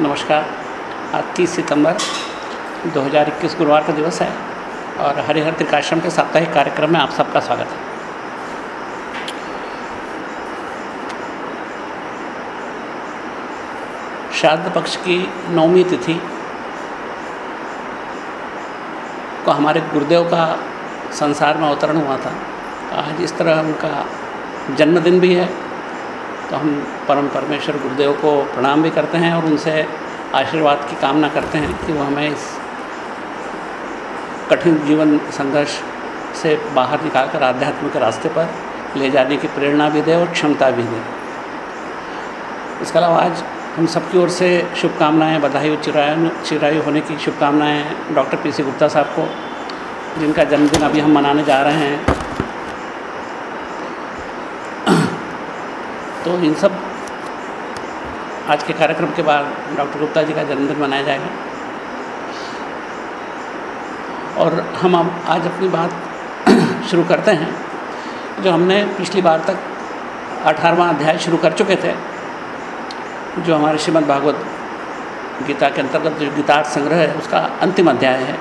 नमस्कार। आज तीस सितंबर 2021 गुरुवार का दिवस है और हरिहर त्रिकाश्रम के साप्ताहिक कार्यक्रम में आप सबका स्वागत है। श्राद्ध पक्ष की नौवीं तिथि को हमारे गुरुदेव का संसार में अवतरण हुआ था। आज इस तरह उनका जन्मदिन भी है। तो हम परम परमेश्वर गुरुदेव को प्रणाम भी करते हैं और उनसे आशीर्वाद की कामना करते हैं कि वो हमें इस कठिन जीवन संघर्ष से बाहर निकाल कर आध्यात्म के रास्ते पर ले जाने की प्रेरणा भी दे और क्षमता भी दे। इसके अलावा आज हम सबकी ओर से शुभकामनाएँ, बधाई चिरायु चिरायु होने की शुभकामनाएँ डॉक्टर पी सी गुप्ता साहब को, जिनका जन्मदिन अभी हम मनाने जा रहे हैं। तो इन सब आज के कार्यक्रम के बाद डॉक्टर गुप्ता जी का जन्मदिन मनाया जाएगा। और हम आज अपनी बात शुरू करते हैं। जो हमने पिछली बार तक अठारहवा अध्याय शुरू कर चुके थे, जो हमारे श्रीमद् भागवत गीता के अंतर्गत जो गीतार्थ संग्रह है, उसका अंतिम अध्याय है।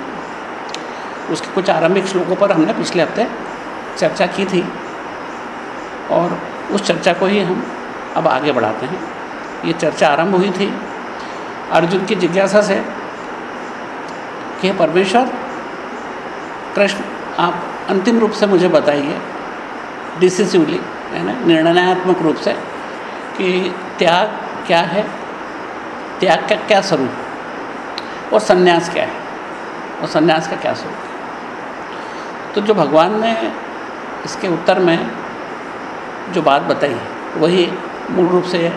उसके कुछ आरंभिक श्लोकों पर हमने पिछले हफ़्ते चर्चा की थी। और उस चर्चा को ही हम अब आगे बढ़ाते हैं। ये चर्चा आरंभ हुई थी। अर्जुन की जिज्ञासा से कि परमेश्वर, कृष्ण, आप अंतिम रूप से मुझे बताइए डिसिसिवली है ना, निर्णयात्मक रूप से, कि त्याग क्या है, त्याग का क्या स्वरूप, और संन्यास क्या है, और संन्यास का क्या स्वरूप? तो जो भगवान ने इसके उत्तर में जो बात बताई, वही मूल रूप से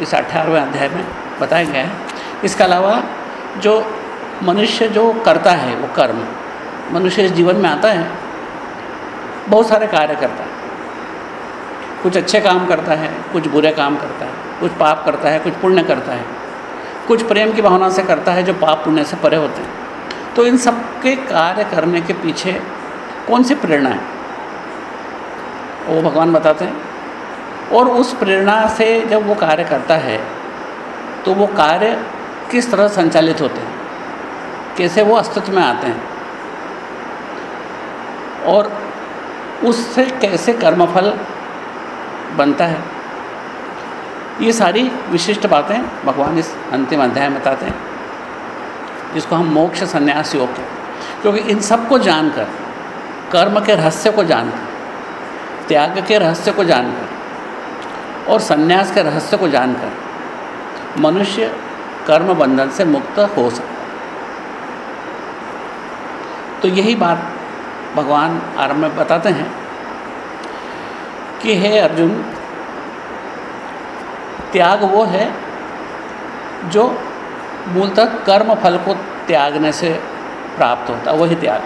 इस अठारहवें अध्याय में बताया गया है। इसके अलावा जो मनुष्य जो करता है, वो कर्म, मनुष्य इस जीवन में आता है, बहुत सारे कार्य करता है। कुछ अच्छे काम करता है, कुछ बुरे काम करता है, कुछ पाप करता है, कुछ पुण्य करता है। कुछ प्रेम की भावना से करता है, जो पाप पुण्य से परे होते हैं। तो इन सब के कार्य करने के पीछे कौन सी प्रेरणा है? वो भगवान बताते हैं। और उस प्रेरणा से जब वो कार्य करता है तो वो कार्य किस तरह संचालित होते हैं? कैसे वो अस्तित्व में आते हैं? और उससे कैसे कर्मफल बनता है? ये सारी विशिष्ट बातें भगवान इस अंतिम अध्याय में बताते हैं, जिसको हम मोक्ष संन्यास योग कहते क्योंकि इन सबको जानकर, कर्म के रहस्य को जानकर, त्याग के रहस्य को जानकर और संन्यास के रहस्य को जानकर मनुष्य कर्म बंधन से मुक्त हो सकता है। तो यही बात भगवान आरंभ में बताते हैं कि हे अर्जुन, त्याग वो है जो मूलतः कर्म फल को त्यागने से प्राप्त होता है, वही त्याग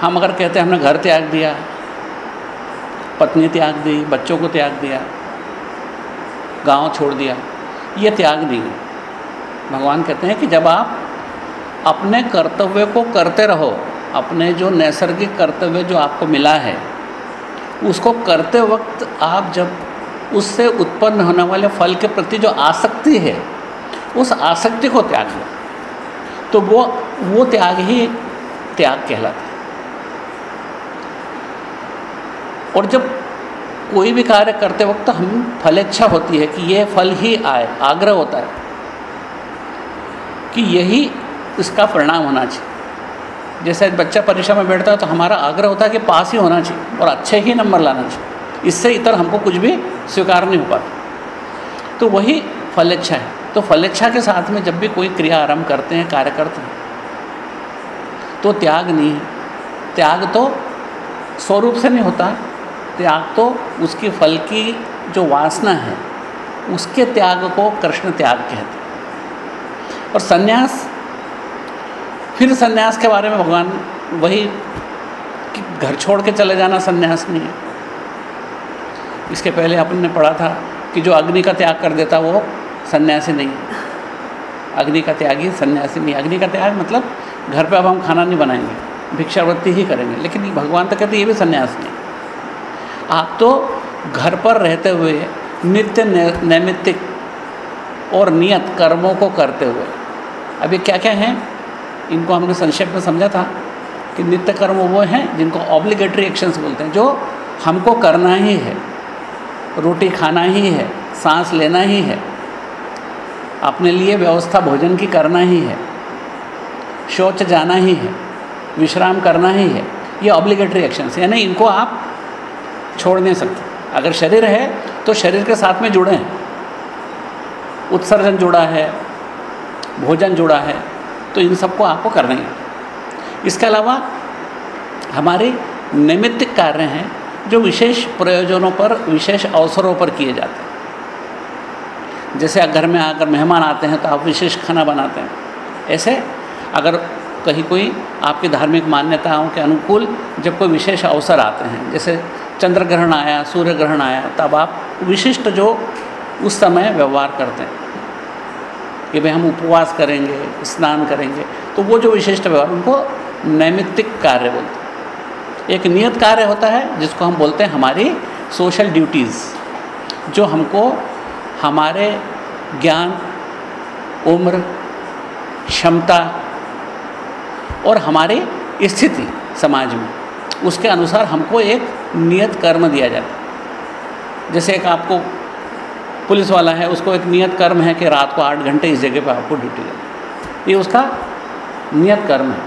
हम अगर कहते हैं, हमने घर त्याग दिया पत्नी त्याग दी, बच्चों को त्याग दिया, गाँव छोड़ दिया, ये त्याग है। भगवान कहते हैं कि जब आप अपने कर्तव्य को करते रहो, अपने जो नैसर्गिक कर्तव्य जो आपको मिला है, उसको करते वक्त आप जब उससे उत्पन्न होने वाले फल के प्रति जो आसक्ति है, उस आसक्ति को त्याग लो तो वो वो त्याग ही त्याग कहलाता है और जब कोई भी कार्य करते वक्त हम फलेच्छा होती है कि यह फल ही आए, आग्रह होता है कि यही इसका परिणाम होना चाहिए। जैसे बच्चा परीक्षा में बैठता है तो हमारा आग्रह होता है कि पास ही होना चाहिए और अच्छे ही नंबर लाना चाहिए। इससे इतर हमको कुछ भी स्वीकार नहीं हो पाता। तो वही फलेच्छा है। तो फलेच्छा के साथ में जब भी कोई क्रिया आरंभ करते हैं, कार्य करते हैं तो त्याग नहीं है। त्याग तो स्वरूप से नहीं होता। त्याग तो उसकी फल की जो वासना है, उसके त्याग को कृष्ण त्याग कहते हैं। और सन्यास, फिर सन्यास के बारे में भगवान वही कि घर छोड़ के चले जाना संन्यास नहीं है। इसके पहले अपन ने पढ़ा था कि जो अग्नि का त्याग कर देता वो सन्यासी नहीं है। अग्नि का त्यागी सन्यासी नहीं अग्नि का त्याग मतलब घर पे अब हम खाना नहीं बनाएँगे, भिक्षावृत्ति ही करेंगे। लेकिन भगवान तो कहते ये भी सन्यास नहीं आप तो घर पर रहते हुए नित्य नैमित्तिक और नियत कर्मों को करते हुए। ये क्या क्या हैं? इनको हमने संक्षेप में समझा था कि नित्य कर्म वो हैं जिनको ऑब्लिगेटरी एक्शंस बोलते हैं, जो हमको करना ही है। रोटी खाना ही है, सांस लेना ही है, अपने लिए व्यवस्था भोजन की करना ही है, शौच जाना ही है, विश्राम करना ही है, ये ऑब्लिगेटरी एक्शंस यानी इनको आप छोड़ नहीं सकते। अगर शरीर है तो शरीर के साथ में जुड़े हैं। उत्सर्जन जुड़ा है, भोजन जुड़ा है तो इन सबको आपको करना ही इसके अलावा, हमारे नैमित्तिक कार्य हैं, जो विशेष प्रयोजनों पर, विशेष अवसरों पर किए जाते हैं। जैसे घर में आकर मेहमान आते हैं तो आप विशेष खाना बनाते हैं। ऐसे, अगर कहीं कोई आपकी धार्मिक मान्यताओं के अनुकूल, जब कोई विशेष अवसर आते हैं, जैसे चंद्र ग्रहण आया सूर्य ग्रहण आया, तब आप विशिष्ट जो उस समय व्यवहार करते हैं। कि भाई हम उपवास करेंगे, स्नान करेंगे तो वो जो विशिष्ट व्यवहार, उनको नैमित्तिक कार्य बोलते हैं। एक नियत कार्य होता है, जिसको हम बोलते हैं हमारी सोशल ड्यूटीज़ जो हमको हमारे ज्ञान, उम्र, क्षमता और हमारी स्थिति समाज में, उसके अनुसार हमको एक नियत कर्म दिया जाता है। जैसे एक आपको पुलिस वाला है, उसको एक नियत कर्म है कि रात को आठ घंटे इस जगह पर आपको ड्यूटी देना ये उसका नियत कर्म है।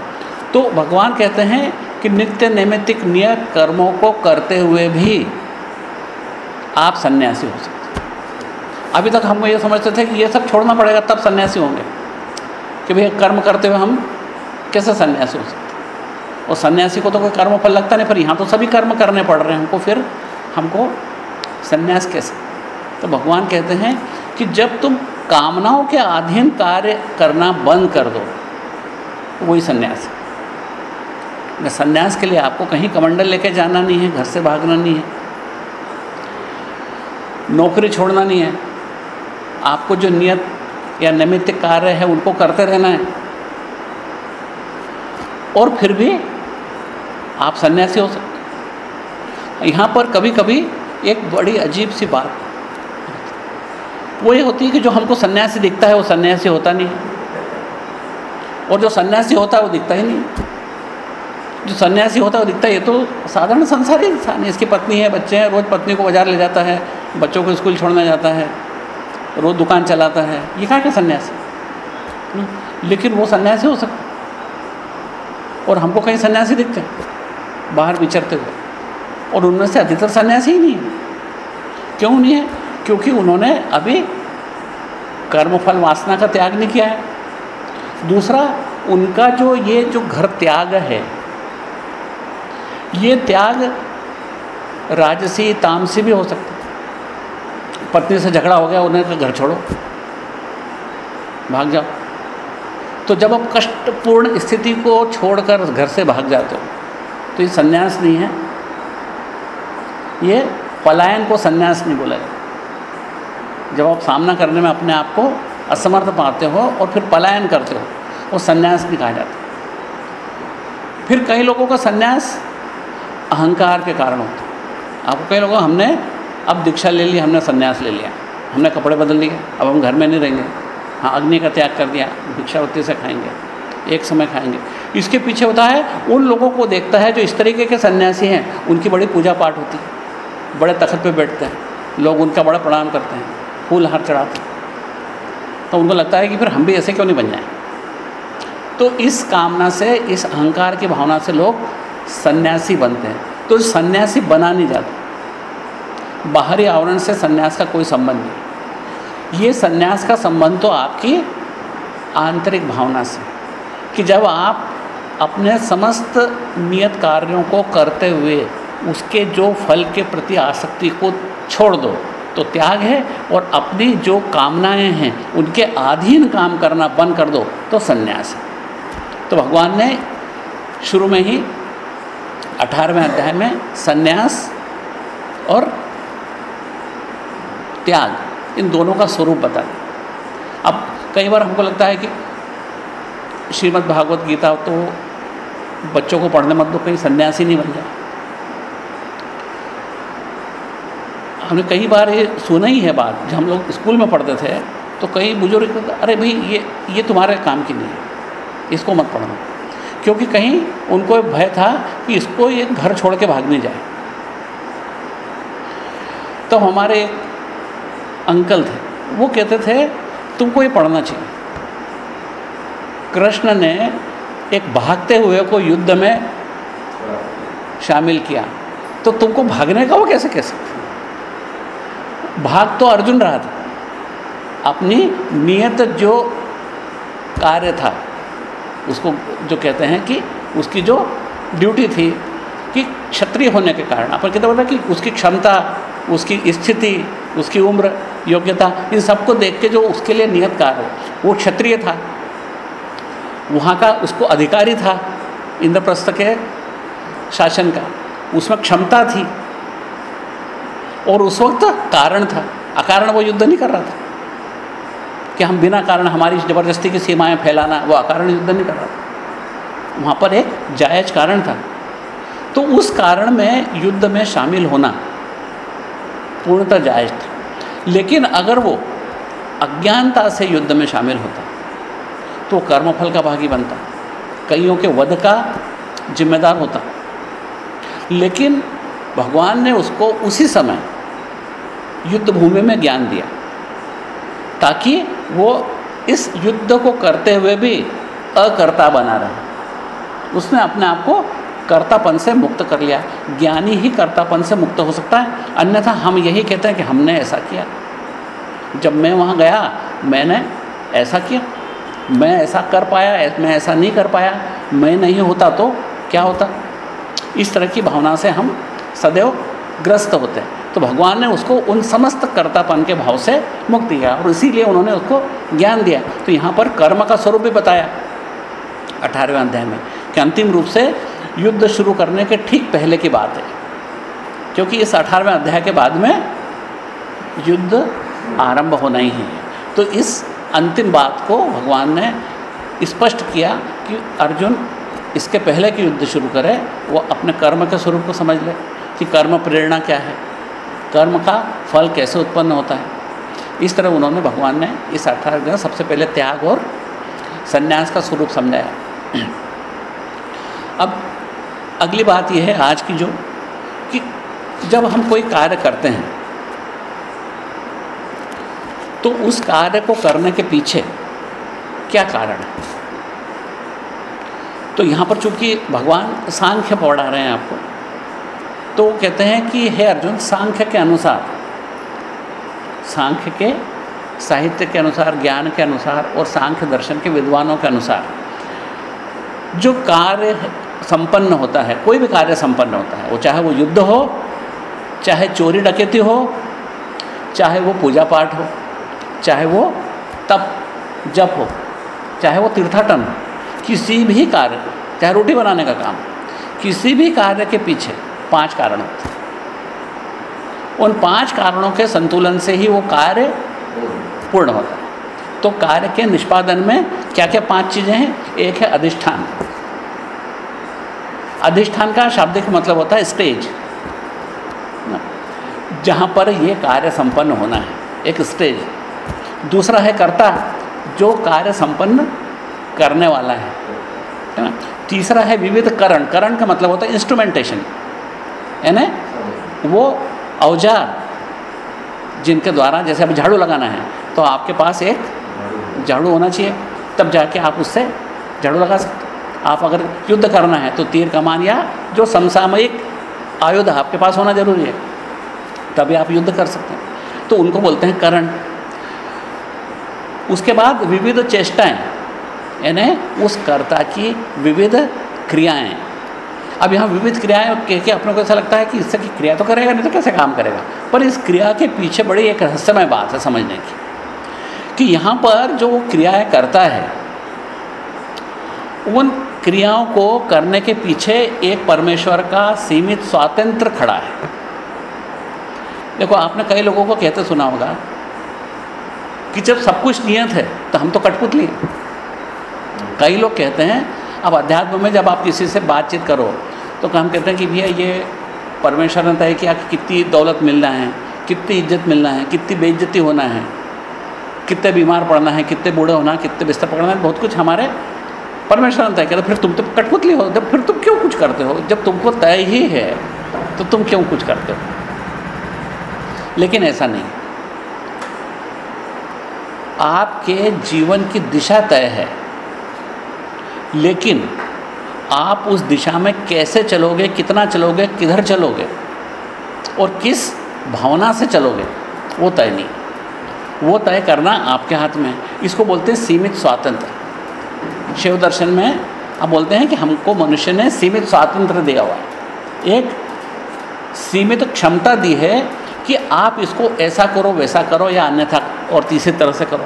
तो भगवान कहते हैं कि नित्य नैमित्तिक नियत कर्मों को करते हुए भी आप सन्यासी हो सकते अभी तक हम ये समझते थे कि ये सब छोड़ना पड़ेगा, तब सन्यासी होंगे। कि भैया कर्म करते हुए हम कैसे सन्यासी हो सकते और सन्यासी को तो कोई कर्म फल लगता नहीं, पर यहाँ तो सभी कर्म करने पड़ रहे हैं। हमको फिर, हमको सन्यास कैसे? तो भगवान कहते हैं कि जब तुम कामनाओं के अधीन कार्य करना बंद कर दो वही सन्यास है। सन्यास के लिए आपको कहीं कमंडल लेके जाना नहीं है, घर से भागना नहीं है। नौकरी छोड़ना नहीं है। आपको जो नियत या नैमित्तिक कार्य है, उनको करते रहना है। और फिर भी आप सन्यासी हो सकते यहाँ पर कभी कभी एक बड़ी अजीब सी बात। वो ये होती है कि जो हमको सन्यासी दिखता है, वो सन्यासी होता नहीं और जो सन्यासी होता है, वो दिखता ही नहीं जो सन्यासी होता है, वो दिखता है। ये तो साधारण संसारी इंसान है। इसकी पत्नी है, बच्चे हैं, रोज़ पत्नी को बाज़ार ले जाता है, बच्चों को स्कूल छोड़ने जाता है, रोज़ दुकान चलाता है। ये क्या क्या सन्यासी? लेकिन वो सन्यासी हो सकता और हमको कहीं सन्यासी दिखते हैं। बाहर विचरते हुए। और उनमें से अधिकतर सन्यासी ही नहीं है। क्यों नहीं है? क्योंकि उन्होंने अभी कर्मफल वासना का त्याग नहीं किया है। दूसरा, उनका जो ये जो घर त्याग है, ये त्याग राजसी, तामसी भी हो सकता है। पत्नी से झगड़ा हो गया, उन्हें कहा, घर छोड़ो, भाग जाओ। तो जब आप कष्टपूर्ण स्थिति को छोड़कर घर से भाग जाते हो तो ये संन्यास नहीं है। ये पलायन को संन्यास नहीं बोला जाता। जब आप सामना करने में अपने आप को असमर्थ पाते हो और फिर पलायन करते हो, वो संन्यास नहीं कहा जाता फिर कई लोगों का संन्यास अहंकार के कारण होता है। आपको कई लोगों, हमने अब दीक्षा ले ली, हमने संन्यास ले लिया। हमने कपड़े बदल लिए, अब हम घर में नहीं रहेंगे। हाँ अग्नि का त्याग कर दिया भिक्षावृत्ति से खाएँगे। एक समय खाएँगे। इसके पीछे होता है, उन लोगों को देखता है जो इस तरीके के सन्यासी हैं, उनकी बड़ी पूजा पाठ होती है, बड़े तखत पे बैठते हैं, लोग उनका बड़ा प्रणाम करते हैं, फूल हार चढ़ाते हैं। तो उनको लगता है कि फिर हम भी ऐसे क्यों नहीं बन जाए? तो इस कामना से, इस अहंकार की भावना से लोग सन्यासी बनते हैं। तो सन्यासी बना नहीं जाता। बाहरी आवरण से सन्यास का कोई संबंध नहीं। ये सन्यास का संबंध तो आपकी आंतरिक भावना से कि जब आप अपने समस्त नियत कार्यों को करते हुए उसके जो फल के प्रति आसक्ति को छोड़ दो। तो त्याग है और अपनी जो कामनाएँ हैं, उनके अधीन काम करना बंद कर दो। तो संन्यास है। तो भगवान ने शुरू में ही अठारहवें अध्याय में संन्यास और त्याग, इन दोनों का स्वरूप बता अब कई बार हमको लगता है कि श्रीमद् भागवत गीता तो बच्चों को पढ़ने मत दो, कहीं सन्यासी नहीं बन जाए हमने कई बार ये सुना ही है बात, जब हम लोग स्कूल में पढ़ते थे तो कई बुज़ुर्ग अरे भाई, ये ये तुम्हारे काम की नहीं है, इसको मत पढ़ना क्योंकि कहीं उनको भय था कि इसको ये घर छोड़ के भाग नहीं जाए। तो हमारे अंकल थे, वो कहते थे, तुमको ये पढ़ना चाहिए। कृष्ण ने एक भागते हुए को युद्ध में शामिल किया। तो तुमको भागने का वो कैसे कह सकते भाग तो अर्जुन रहा था। अपनी नियत जो कार्य था, उसको जो कहते हैं कि उसकी जो ड्यूटी थी कि क्षत्रिय होने के कारण, अपन कहते बोला कि उसकी क्षमता, उसकी स्थिति, उसकी उम्र, योग्यता, इन सबको देख के जो उसके लिए नियत कार्य, वो क्षत्रिय था। वहाँ का उसको अधिकारी था, इंद्रप्रस्थ के शासन का। उसमें क्षमता थी और उस वक्त कारण था, अकारण वो युद्ध नहीं कर रहा था। कि हम बिना कारण हमारी ज़बरदस्ती की सीमाएँ फैलाना, वो अकारण युद्ध नहीं कर रहा था। वहाँ पर एक जायज़ कारण था। तो उस कारण में युद्ध में शामिल होना पूर्णतः जायज़ था। लेकिन अगर वो अज्ञानता से युद्ध में शामिल होता तो कर्मफल का भागी बनता। कईयों के वध का जिम्मेदार होता। लेकिन भगवान ने उसको उसी समय युद्ध भूमि में ज्ञान दिया, ताकि वो इस युद्ध को करते हुए भी अकर्ता बना रहे। उसने अपने आप को कर्तापन से मुक्त कर लिया। ज्ञानी ही कर्तापन से मुक्त हो सकता है, अन्यथा हम यही कहते हैं कि हमने ऐसा किया। जब मैं वहाँ गया, मैंने ऐसा किया। मैं ऐसा कर पाया मैं ऐसा नहीं कर पाया, मैं नहीं होता तो क्या होता? इस तरह की भावना से हम सदैव ग्रस्त होते हैं। तो भगवान ने उसको उन समस्त कर्तापन के भाव से मुक्त किया और इसीलिए उन्होंने उसको ज्ञान दिया। तो यहाँ पर कर्म का स्वरूप भी बताया अठारहवें अध्याय में कि अंतिम रूप से युद्ध शुरू करने के ठीक पहले की बात है। क्योंकि इस अठारहवें अध्याय के बाद में युद्ध आरंभ होना ही है। तो इस अंतिम बात को भगवान ने स्पष्ट किया कि अर्जुन इसके पहले कि युद्ध शुरू करे, वो अपने कर्म के स्वरूप को समझ ले कि कर्म प्रेरणा क्या है। कर्म का फल कैसे उत्पन्न होता है। इस तरह उन्होंने भगवान ने इस अठारह सबसे पहले त्याग और संन्यास का स्वरूप समझाया। अब अगली बात यह है आज की जो कि जब हम कोई कार्य करते हैं तो उस कार्य को करने के पीछे क्या कारण है? तो यहाँ पर चूँकि भगवान सांख्य पढ़ा रहे हैं आपको तो वो कहते हैं कि हे अर्जुन, सांख्य के अनुसार, सांख्य के साहित्य के अनुसार, ज्ञान के अनुसार और सांख्य दर्शन के विद्वानों के अनुसार जो कार्य संपन्न होता है, कोई भी कार्य संपन्न होता है, वो चाहे वो युद्ध हो, चाहे चोरी डकैती हो, चाहे वो पूजा पाठ हो चाहे वो तप, जप हो, चाहे वो तीर्थाटन हो, किसी भी कार्य, चाहे रोटी बनाने का काम किसी भी कार्य के पीछे पाँच कारण होते हैं। उन पाँच कारणों के संतुलन से ही वो कार्य पूर्ण होता है। तो कार्य के निष्पादन में क्या क्या पाँच चीज़ें हैं? एक है अधिष्ठान। अधिष्ठान का शाब्दिक मतलब होता है स्टेज। जहाँ पर ये कार्य संपन्न होना है, एक स्टेज। दूसरा है कर्ता, जो कार्य संपन्न करने वाला है है ना? तीसरा है विविध करण। करण का मतलब होता है इंस्ट्रूमेंटेशन यानी वो औज़ार जिनके द्वारा, जैसे अभी झाड़ू लगाना है तो आपके पास एक झाड़ू होना चाहिए, तब जाके आप उससे झाड़ू लगा सकते आप अगर युद्ध करना है तो तीर कमान या जो समसामयिक आयुध आपके पास होना ज़रूरी है, तभी आप युद्ध कर सकते हैं। तो उनको बोलते हैं करण। उसके बाद विविध चेष्टाएँ, यानी उस कर्ता की विविध क्रियाएँ। अब यहाँ विविध क्रियाएँ कह के अपने को ऐसा लगता है कि इससे की क्रिया तो करेगा, नहीं तो कैसे काम करेगा? पर इस क्रिया के पीछे बड़ी एक रहस्यमय बात है समझने की, कि यहाँ पर जो क्रियाएँ करता है, उन क्रियाओं को करने के पीछे एक परमेश्वर का सीमित स्वातंत्र खड़ा है। देखो, आपने कई लोगों को कहते सुना होगा कि जब सब कुछ नियत है तो हम तो कठपुतली कई लोग कहते हैं, अब अध्यात्म में जब आप किसी से बातचीत करो तो हम कहते हैं कि भैया ये परमेश्वर ने तय किया कि कितनी दौलत मिलना है, कितनी इज़्ज़त मिलना है, कितनी बेइज्जती होना है, कितने बीमार पड़ना है, कितने बूढ़े होना है, कितने बिस्तर पकड़ना है, बहुत कुछ हमारे परमेश्वर ने तय किया। फिर तुम तो कठपुतली हो जब फिर तुम क्यों कुछ करते हो? जब तुमको तय ही है तो तुम क्यों कुछ करते हो? लेकिन ऐसा नहीं। आपके जीवन की दिशा तय है। लेकिन आप उस दिशा में कैसे चलोगे, कितना चलोगे, किधर चलोगे और किस भावना से चलोगे, वो तय नहीं। वो तय करना आपके हाथ में है। इसको बोलते हैं सीमित स्वातंत्र। शिव दर्शन में आप बोलते हैं कि हमको मनुष्य ने सीमित स्वातंत्र दिया हुआ है। एक सीमित क्षमता दी है कि आप इसको ऐसा करो, वैसा करो या अन्यथा और तीसरी तरह से करो।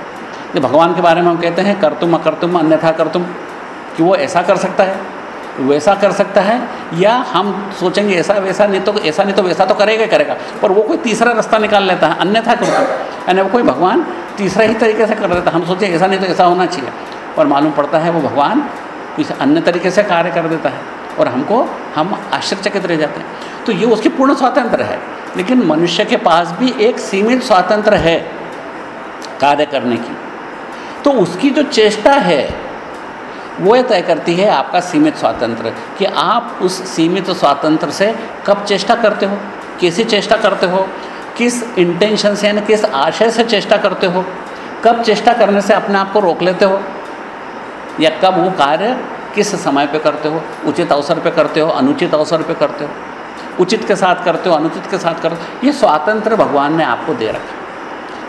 ये भगवान के बारे में हम कहते हैं कर तुम अकर तुम अन्यथा कर तुम कि वो ऐसा कर सकता है, वैसा कर सकता है, या हम सोचेंगे, ऐसा, वैसा नहीं तो ऐसा नहीं तो वैसा तो करेगा करेगा। पर वो कोई तीसरा रास्ता निकाल लेता है, अन्यथा कर तुम यानी वो कोई भगवान तीसरा ही तरीके से कर देता हम सोचें, ऐसा नहीं तो ऐसा होना चाहिए। और मालूम पड़ता है, वो भगवान किसी अन्य तरीके से कार्य कर देता है। और हमको, हम आश्चर्यचकित रह जाते हैं। तो ये उसकी पूर्ण स्वातंत्र है। लेकिन मनुष्य के पास भी एक सीमित स्वातंत्र है कार्य करने की। तो उसकी जो चेष्टा है, वो तय करती है आपका सीमित स्वातंत्र कि आप उस सीमित स्वातंत्र से कब चेष्टा करते हो, कैसी चेष्टा करते हो, किस इंटेंशन से यानी किस आशय से चेष्टा करते हो, कब चेष्टा करने से अपने आप को रोक लेते हो, या कब वो कार्य किस समय पे करते हो? उचित अवसर पे करते हो, अनुचित अवसर पे करते हो? उचित के साथ करते हो, अनुचित के साथ करते हो? ये स्वातंत्र भगवान ने आपको दे रखा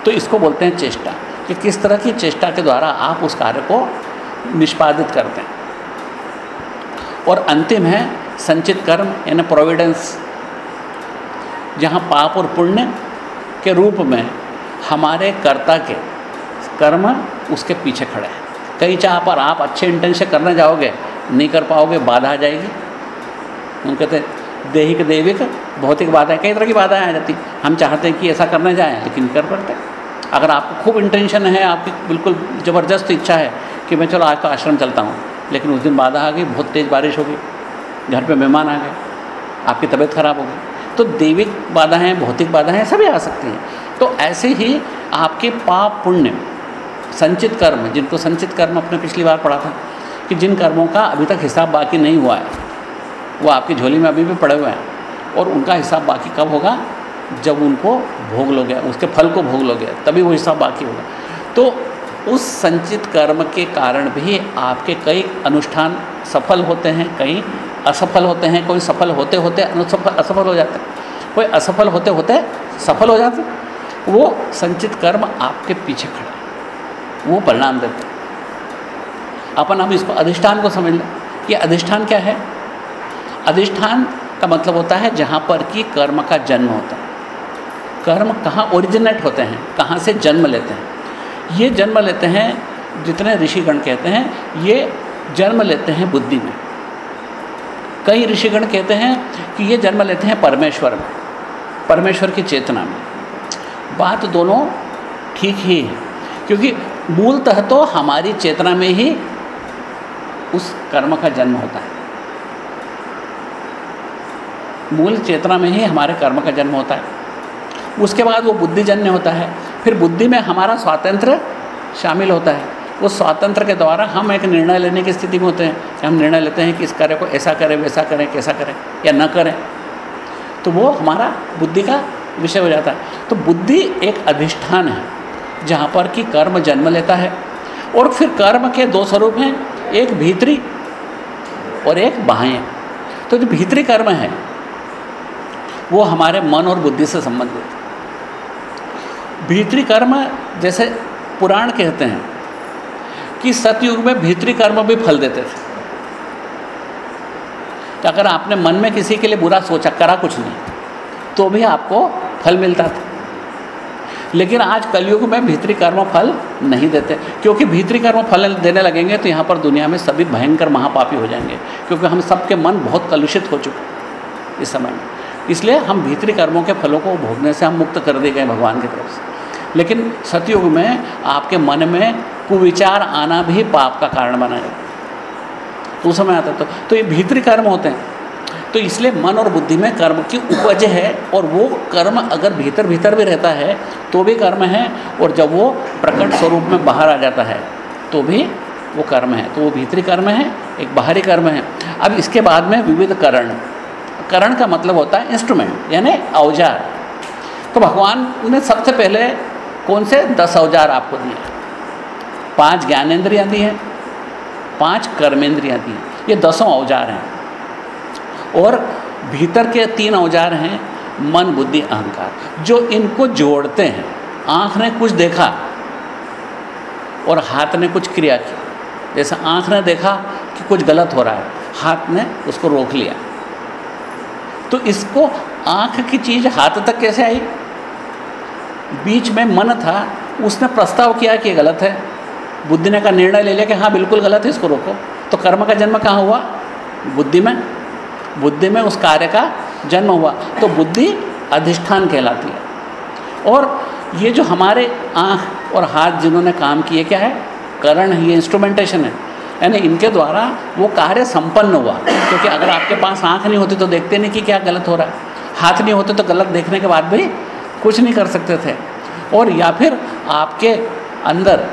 तो इसको बोलते हैं चेष्टा कि किस तरह की चेष्टा के द्वारा आप उस कार्य को निष्पादित करते हैं। और अंतिम है संचित कर्म, यानी प्रोविडेंस जहाँ पाप और पुण्य के रूप में हमारे कर्ता के कर्म उसके पीछे खड़े हैं। कई चाह पर आप अच्छे इंटेंशन करने जाओगे, नहीं कर पाओगे, बाधा आ जाएगी। हम कहते देहिक देविक, भौतिक बाधाएँ, कई तरह की बाधाएँ आ जाती। हम चाहते हैं कि ऐसा करने जाएँ, लेकिन कर पड़ते अगर आपको खूब इंटेंशन है, आपकी बिल्कुल ज़बरदस्त इच्छा है कि मैं, चलो आज तो आश्रम चलता हूँ, लेकिन उस दिन बाधा आ गई, बहुत तेज़ बारिश होगी घर पे मेहमान आ गए, आपकी तबीयत खराब होगी तो देविक बाधाएँ, भौतिक बाधाएँ सभी आ सकती हैं। तो ऐसे ही आपके पाप पुण्य संचित कर्म, जिनको संचित कर्म अपने पिछली बार पढ़ा था, कि जिन कर्मों का अभी तक हिसाब बाकी नहीं हुआ है, वो आपकी झोली में अभी भी पड़े हुए हैं, और उनका हिसाब बाकी कब होगा? जब उनको भोग लोगे, उसके फल को भोग लोगे, तभी वो हिसाब बाकी होगा। तो उस संचित कर्म के कारण भी आपके कई अनुष्ठान सफल होते हैं, कई असफल होते हैं, कोई सफल होते होते अनुसफल, असफल हो जाते कोई असफल होते होते सफल हो जाते वो संचित कर्म आपके पीछे खड़ा वो परिणाम देते अपन हम इसको अधिष्ठान को समझ लें। कि अधिष्ठान क्या है? अधिष्ठान का मतलब होता है जहाँ पर कि कर्म का जन्म होता है। कर्म कहाँ ओरिजिनेट होते हैं, कहाँ से जन्म लेते हैं। ये जन्म लेते हैं, जितने ऋषिगण कहते हैं, ये जन्म लेते हैं बुद्धि में। कई ऋषिगण कहते हैं कि ये जन्म लेते हैं परमेश्वर में, परमेश्वर की चेतना में। बात दोनों ठीक ही है, क्योंकि मूलतः तो हमारी चेतना में ही उस कर्म का जन्म होता है। मूल चेतना में ही हमारे कर्म का जन्म होता है। उसके बाद वो बुद्धिजन्य होता है। फिर बुद्धि में हमारा स्वातंत्र शामिल होता है। उस स्वातंत्र के द्वारा हम एक निर्णय लेने की स्थिति में होते हैं कि हम निर्णय लेते हैं कि इस कार्य को ऐसा करें, वैसा करें, कैसा करें या न करें। तो वो हमारा बुद्धि का विषय हो जाता है। तो बुद्धि एक अधिष्ठान है। जहाँ पर कि कर्म जन्म लेता है। और फिर कर्म के दो स्वरूप हैं, एक भीतरी और एक बाह्य। तो जो भीतरी कर्म है, वो हमारे मन और बुद्धि से संबंधित भीतरी कर्म जैसे पुराण कहते हैं कि सतयुग में भीतरी कर्म भी फल देते थे। अगर आपने मन में किसी के लिए बुरा सोचा, करा कुछ नहीं तो भी आपको फल मिलता था। लेकिन आज कलयुग में भीतरी कर्म फल नहीं देते। क्योंकि भीतरी कर्म फल देने लगेंगे तो यहाँ पर दुनिया में सभी भयंकर महापापी हो जाएँगे, क्योंकि हम सबके मन बहुत कलुषित हो चुके इस समय में। इसलिए हम भीतरी कर्मों के फलों को भोगने से हम मुक्त कर दिए गए भगवान की तरफ़ से। लेकिन सतयुग में आपके मन में कुविचार आना भी पाप का कारण बना जाता उस समय आता तो तो ये भीतरी कर्म होते हैं। तो इसलिए मन और बुद्धि में कर्म की उपज है और वो कर्म अगर भीतर भीतर भी रहता है तो भी कर्म है और जब वो प्रकट स्वरूप में बाहर आ जाता है तो भी वो कर्म है। तो वो भीतरी कर्म है, एक बाहरी कर्म है। अब इसके बाद में विविध करण। करण का मतलब होता है इंस्ट्रूमेंट यानी औज़ार। तो भगवान ने सबसे पहले कौन से? दस औज़ार आपको दिए। पाँच ज्ञानेन्द्रियाँ दी हैं, पाँच कर्मेंद्रियाँ दी हैं। ये दसों औज़ार हैं। और भीतर के तीन औज़ार हैं, मन, बुद्धि, अहंकार, जो इनको जोड़ते हैं। आँख ने कुछ देखा और हाथ ने कुछ क्रिया की। जैसे आँख ने देखा कि कुछ गलत हो रहा है, हाथ ने उसको रोक लिया। तो इसको आँख की चीज़ हाथ तक कैसे आई? बीच में मन था, उसने प्रस्ताव किया कि गलत है। बुद्धि ने का निर्णय ले लिया कि हाँ बिल्कुल गलत है, इसको रोको। तो कर्म का जन्म कहाँ हुआ? बुद्धि में। बुद्धि में उस कार्य का जन्म हुआ। तो बुद्धि अधिष्ठान कहलाती है। और ये जो हमारे आँख और हाथ जिन्होंने काम किए, क्या है? करण ये इंस्ट्रूमेंटेशन है। यानी इनके द्वारा वो कार्य संपन्न हुआ। क्योंकि अगर आपके पास आँख नहीं होती तो देखते नहीं कि क्या गलत हो रहा है। हाथ नहीं होते तो गलत देखने के बाद भी कुछ नहीं कर सकते थे। और या फिर आपके अंदर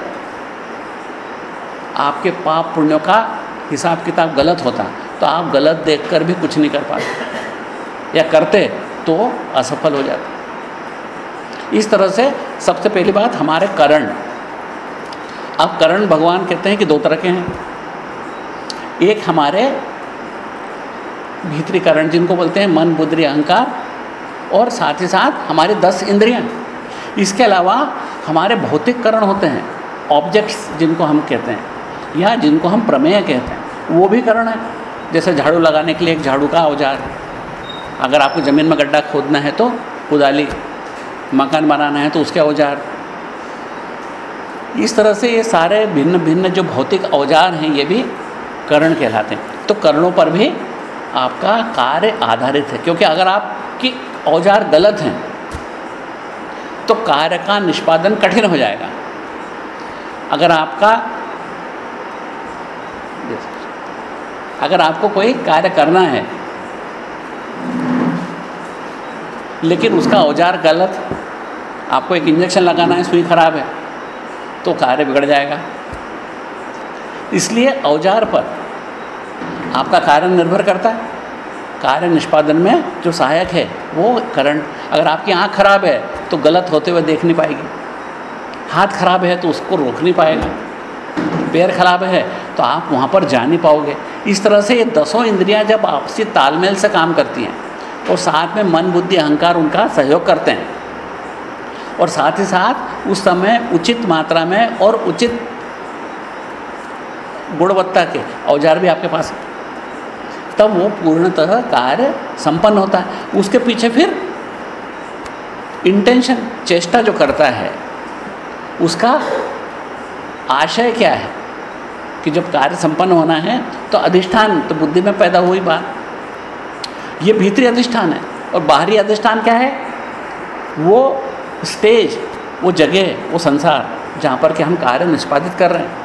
आपके पाप पुण्यों का हिसाब किताब गलत होता। तो आप गलत देखकर भी कुछ नहीं कर पाते। या करते तो असफल हो जाते। इस तरह से सबसे पहली बात हमारे करण। अब करण भगवान कहते हैं कि दो तरह के हैं। एक हमारे भीतरी करण जिनको बोलते हैं मन, बुद्धि, अहंकार, और साथ ही साथ हमारे दस इंद्रियाँ। इसके अलावा हमारे भौतिक करण होते हैं ऑब्जेक्ट्स जिनको हम कहते हैं, या जिनको हम प्रमेय कहते हैं, वो भी करण है। जैसे झाड़ू लगाने के लिए एक झाड़ू का औज़ार अगर आपको ज़मीन में गड्ढा खोदना है तो कुदाली, मकान बनाना है तो उसके औज़ार। इस तरह से ये सारे भिन्न भिन्न जो भौतिक औज़ार हैं, ये भी करण कहलाते हैं। तो करणों पर भी आपका कार्य आधारित है, क्योंकि अगर आपकी औज़ार गलत हैं तो कार्य का निष्पादन कठिन हो जाएगा। अगर आपका अगर आपको कोई कार्य करना है, लेकिन उसका औज़ार गलत, आपको एक इंजेक्शन लगाना है, सुई खराब है तो कार्य बिगड़ जाएगा। इसलिए औज़ार पर आपका कार्य निर्भर करता है। कार्य निष्पादन में जो सहायक है, वो करंट अगर आपकी आँख खराब है तो गलत होते हुए देख नहीं पाएगी। हाथ खराब है तो उसको रोक नहीं पाएगा। पैर खराब है तो आप वहाँ पर जा नहीं पाओगे। इस तरह से ये दसों इंद्रियाँ जब आपसी तालमेल से काम करती हैं और साथ में मन, बुद्धि, अहंकार उनका सहयोग करते हैं। और साथ ही साथ उस समय उचित मात्रा में और उचित गुणवत्ता के औज़ार भी आपके पास है। तब वो पूर्णतः कार्य संपन्न होता है। उसके पीछे फिर इंटेंशन चेष्टा जो करता है, उसका आशय क्या है? कि जब कार्य संपन्न होना है तो अधिष्ठान तो बुद्धि में पैदा हुई बात। ये भीतरी अधिष्ठान है। और बाहरी अधिष्ठान क्या है? वो स्टेज, वो जगह, वो संसार, जहाँ पर कि हम कार्य निष्पादित कर रहे हैं।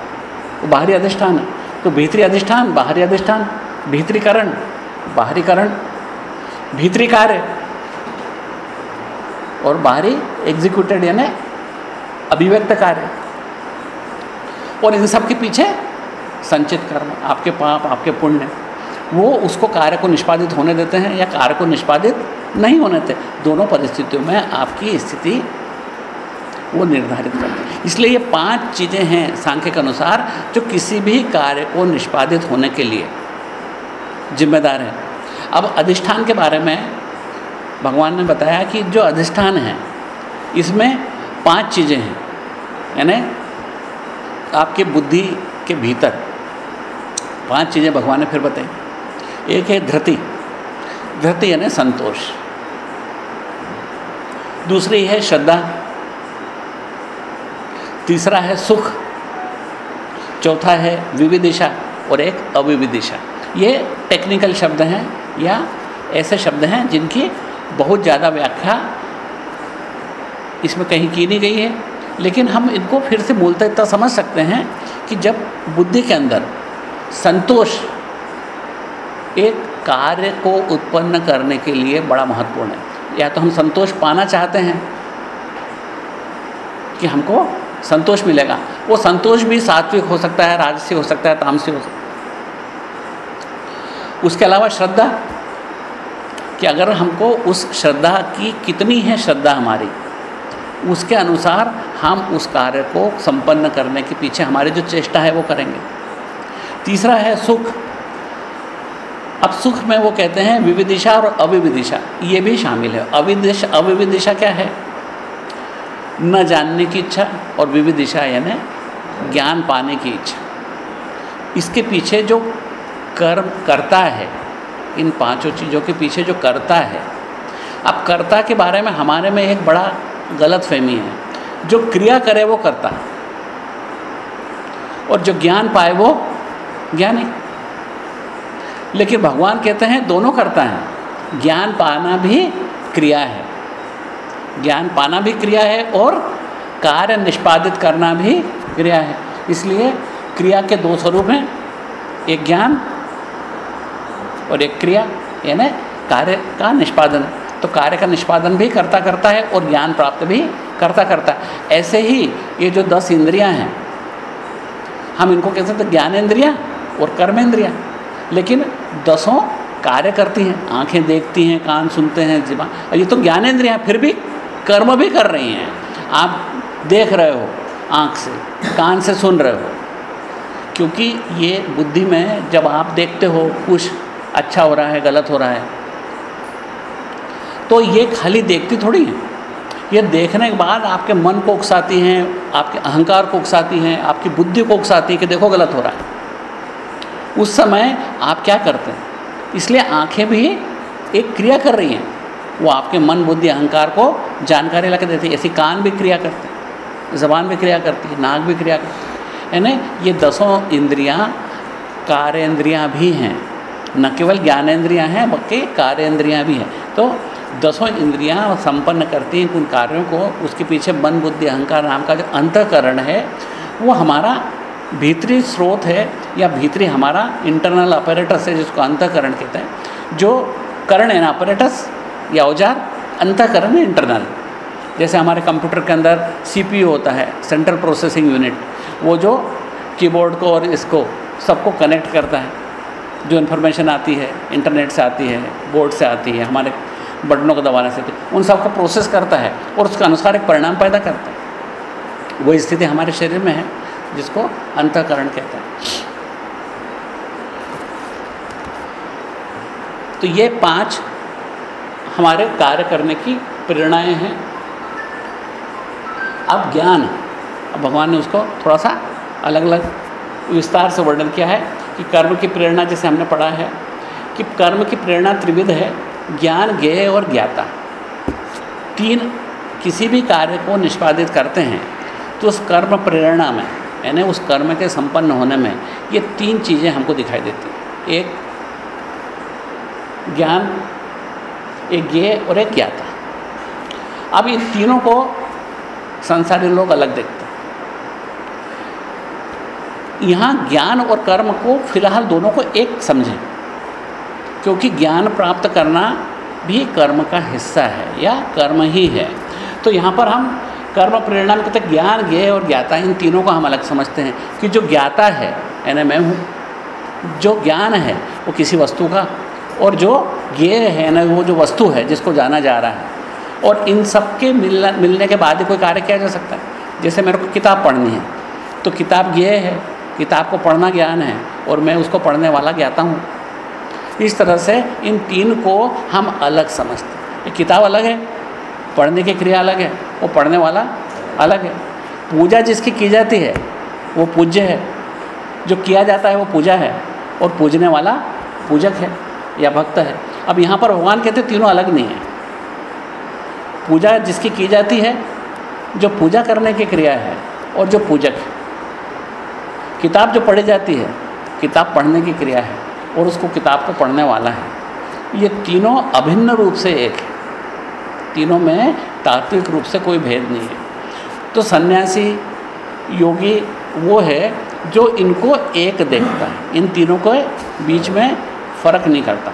वो बाहरी अधिष्ठान है। तो भीतरी अधिष्ठान, बाहरी अधिष्ठान, भीतरीकरण, बाहरीकरण, भीतरी कार्य। और बाहरी एग्जीक्यूटेड यानी अभिव्यक्त कार्य। और इन सब के पीछे संचित कर्म, आपके पाप, आपके पुण्य। वो उसको कार्य को निष्पादित होने देते हैं या कार्य को निष्पादित नहीं होने देते। दोनों परिस्थितियों में आपकी स्थिति वो निर्धारित करते हैं। इसलिए ये पाँच चीज़ें हैं सांख्य के अनुसार, जो किसी भी कार्य को निष्पादित होने के लिए जिम्मेदार है। अब अधिष्ठान के बारे में भगवान ने बताया कि जो अधिष्ठान है, इसमें पाँच चीज़ें हैं। यानी आपके बुद्धि के भीतर पाँच चीज़ें भगवान ने फिर बताई। एक है धृति धृति यानी संतोष। दूसरी है श्रद्धा। तीसरा है सुख। चौथा है विविदिशा और एक अविविदिशा ये टेक्निकल शब्द हैं या ऐसे शब्द हैं जिनकी बहुत ज़्यादा व्याख्या इसमें कहीं की नहीं गई है। लेकिन हम इनको फिर से बोलते इतना समझ सकते हैं कि जब बुद्धि के अंदर संतोष एक कार्य को उत्पन्न करने के लिए बड़ा महत्वपूर्ण है। या तो हम संतोष पाना चाहते हैं कि हमको संतोष मिलेगा। वो संतोष भी सात्विक हो सकता है, राजसी हो सकता है, तामसी हो सकता है। उसके अलावा श्रद्धा, कि अगर हमको उस श्रद्धा की कितनी है श्रद्धा हमारी, उसके अनुसार हम उस कार्य को संपन्न करने के पीछे हमारी जो चेष्टा है वो करेंगे। तीसरा है सुख। अब सुख में वो कहते हैं विविदिशा और अविविदिशा। ये भी शामिल है। अविदिशा, अविविदिशा क्या है? न जानने की इच्छा और विविदिशा यानी ज्ञान पाने की इच्छा। इसके पीछे जो कर्म करता है, इन पाँचों चीज़ों के पीछे जो करता है, अब कर्ता के बारे में हमारे में एक बड़ा गलत फहमी है। जो क्रिया करे वो करता और जो ज्ञान पाए वो ज्ञानी। लेकिन भगवान कहते हैं, दोनों करता है। ज्ञान पाना भी क्रिया है। ज्ञान पाना भी क्रिया है और कार्य निष्पादित करना भी क्रिया है। इसलिए क्रिया के दो स्वरूप हैं, एक ज्ञान और एक क्रिया, यानी कार्य का निष्पादन। तो कार्य का निष्पादन भी करता करता है और ज्ञान प्राप्त भी करता करता है। ऐसे ही ये जो दस इंद्रियाँ हैं, हम इनको कह सकते ज्ञानेन्द्रियाँ। और कर्मेंद्रियाँ। लेकिन दसों कार्य करती हैं, आँखें देखती हैं, कान सुनते हैं जीवा ये तो ज्ञानेन्द्रियाँ फिर भी कर्म भी कर रही हैं। आप देख रहे हो आँख से, कान से सुन रहे हो। क्योंकि ये बुद्धि में जब आप देखते हो, कुछ अच्छा हो रहा है, गलत हो रहा है तो ये खाली देखती थोड़ी है। ये देखने के बाद आपके मन को उकसाती हैं, आपके अहंकार को उकसाती हैं, आपकी बुद्धि को उकसाती है कि देखो गलत हो रहा है। उस समय आप क्या करते हैं? इसलिए आँखें भी एक क्रिया कर रही हैं। वो आपके मन, बुद्धि, अहंकार को जानकारी ला देती है। ऐसी कान भी क्रिया करते हैं, जबान भी क्रिया करती है, नाक भी क्रिया करती है। यानी ये दसों इंद्रियाँ कार्य भी हैं। न केवल ज्ञानेन्द्रियाँ हैं, बल्कि कार्य भी हैं। तो दसों इंद्रियाँ संपन्न करती हैं, उन कार्यों को, उसके पीछे मन, बुद्धि, अहंकार नाम का जो अंतकरण है, वो हमारा भीतरी स्रोत है या भीतरी हमारा इंटरनल ऑपरेटस है, जिसको अंतकरण कहते हैं, जो करण है ना ऑपरेटस या औज़ार, अंतकरण इंटरनल जैसे हमारे कंप्यूटर के अंदर सीपीयू होता है सेंट्रल प्रोसेसिंग यूनिट वो जो कीबोर्ड को और इसको सबको कनेक्ट करता है, जो इन्फॉर्मेशन आती है इंटरनेट से आती है बोर्ड से आती है, हमारे बटनों को दबाने से, उन सब का प्रोसेस करता है और उसके अनुसार एक परिणाम पैदा करता है। वही स्थिति हमारे शरीर में है। जिसको अंतकरण कहते हैं। तो ये पाँच हमारे कार्य करने की प्रेरणाएँ हैं। अब ज्ञान, अब भगवान ने उसको थोड़ा सा अलग अलग विस्तार से वर्णन किया है कि कर्म की प्रेरणा जैसे हमने पढ़ा है कि कर्म की प्रेरणा त्रिविध है, ज्ञान, ज्ञेय और ज्ञाता। तीन किसी भी कार्य को निष्पादित करते हैं तो उस कर्म प्रेरणा में यानी उस कर्म के संपन्न होने में ये तीन चीज़ें हमको दिखाई देती हैं। एक, ज्ञान, एक ज्ञेय और एक ज्ञाता। अब इन तीनों को संसारी लोग अलग देखते हैं। यहाँ ज्ञान और कर्म को फ़िलहाल दोनों को एक समझें, क्योंकि ज्ञान प्राप्त करना भी कर्म का हिस्सा है या कर्म ही है। तो यहाँ पर हम कर्म प्रेरणा में कहते ज्ञान, ज्ञेय और ज्ञाता, इन तीनों को हम अलग समझते हैं कि जो ज्ञाता है, यानी मैं हूँ, जो ज्ञान है, वो किसी वस्तु का, और जो ज्ञेय है ना वो जो वस्तु है, जिसको जाना जा रहा है, और इन सब के मिलना, मिलने के बाद ही कोई कार्य किया जा सकता है। जैसे मेरे को किताब पढ़नी है तो किताब ज्ञेय है, किताब को पढ़ना ज्ञान है, और मैं उसको पढ़ने वाला ज्ञाता हूँ। इस तरह से इन तीन को हम अलग समझते हैं। किताब अलग है पढ़ने की क्रिया अलग है, वो पढ़ने वाला अलग है। पूजा जिसकी की जाती है, वो पूज्य है। जो किया जाता है, वो पूजा है और पूजने वाला पूजक है या भक्त है। अब यहाँ पर भगवान कहते तीनों अलग नहीं है। पूजा जिसकी की जाती है, जो पूजा करने की क्रिया है और जो पूजक है। किताब जो पढ़ी जाती है, किताब पढ़ने की क्रिया है और उसको किताब को पढ़ने वाला है। ये तीनों अभिन्न रूप से एक है। तीनों में तात्विक रूप से कोई भेद नहीं है। तो सन्यासी योगी वो है जो इनको एक देखता है। इन तीनों को बीच में फ़र्क नहीं करता।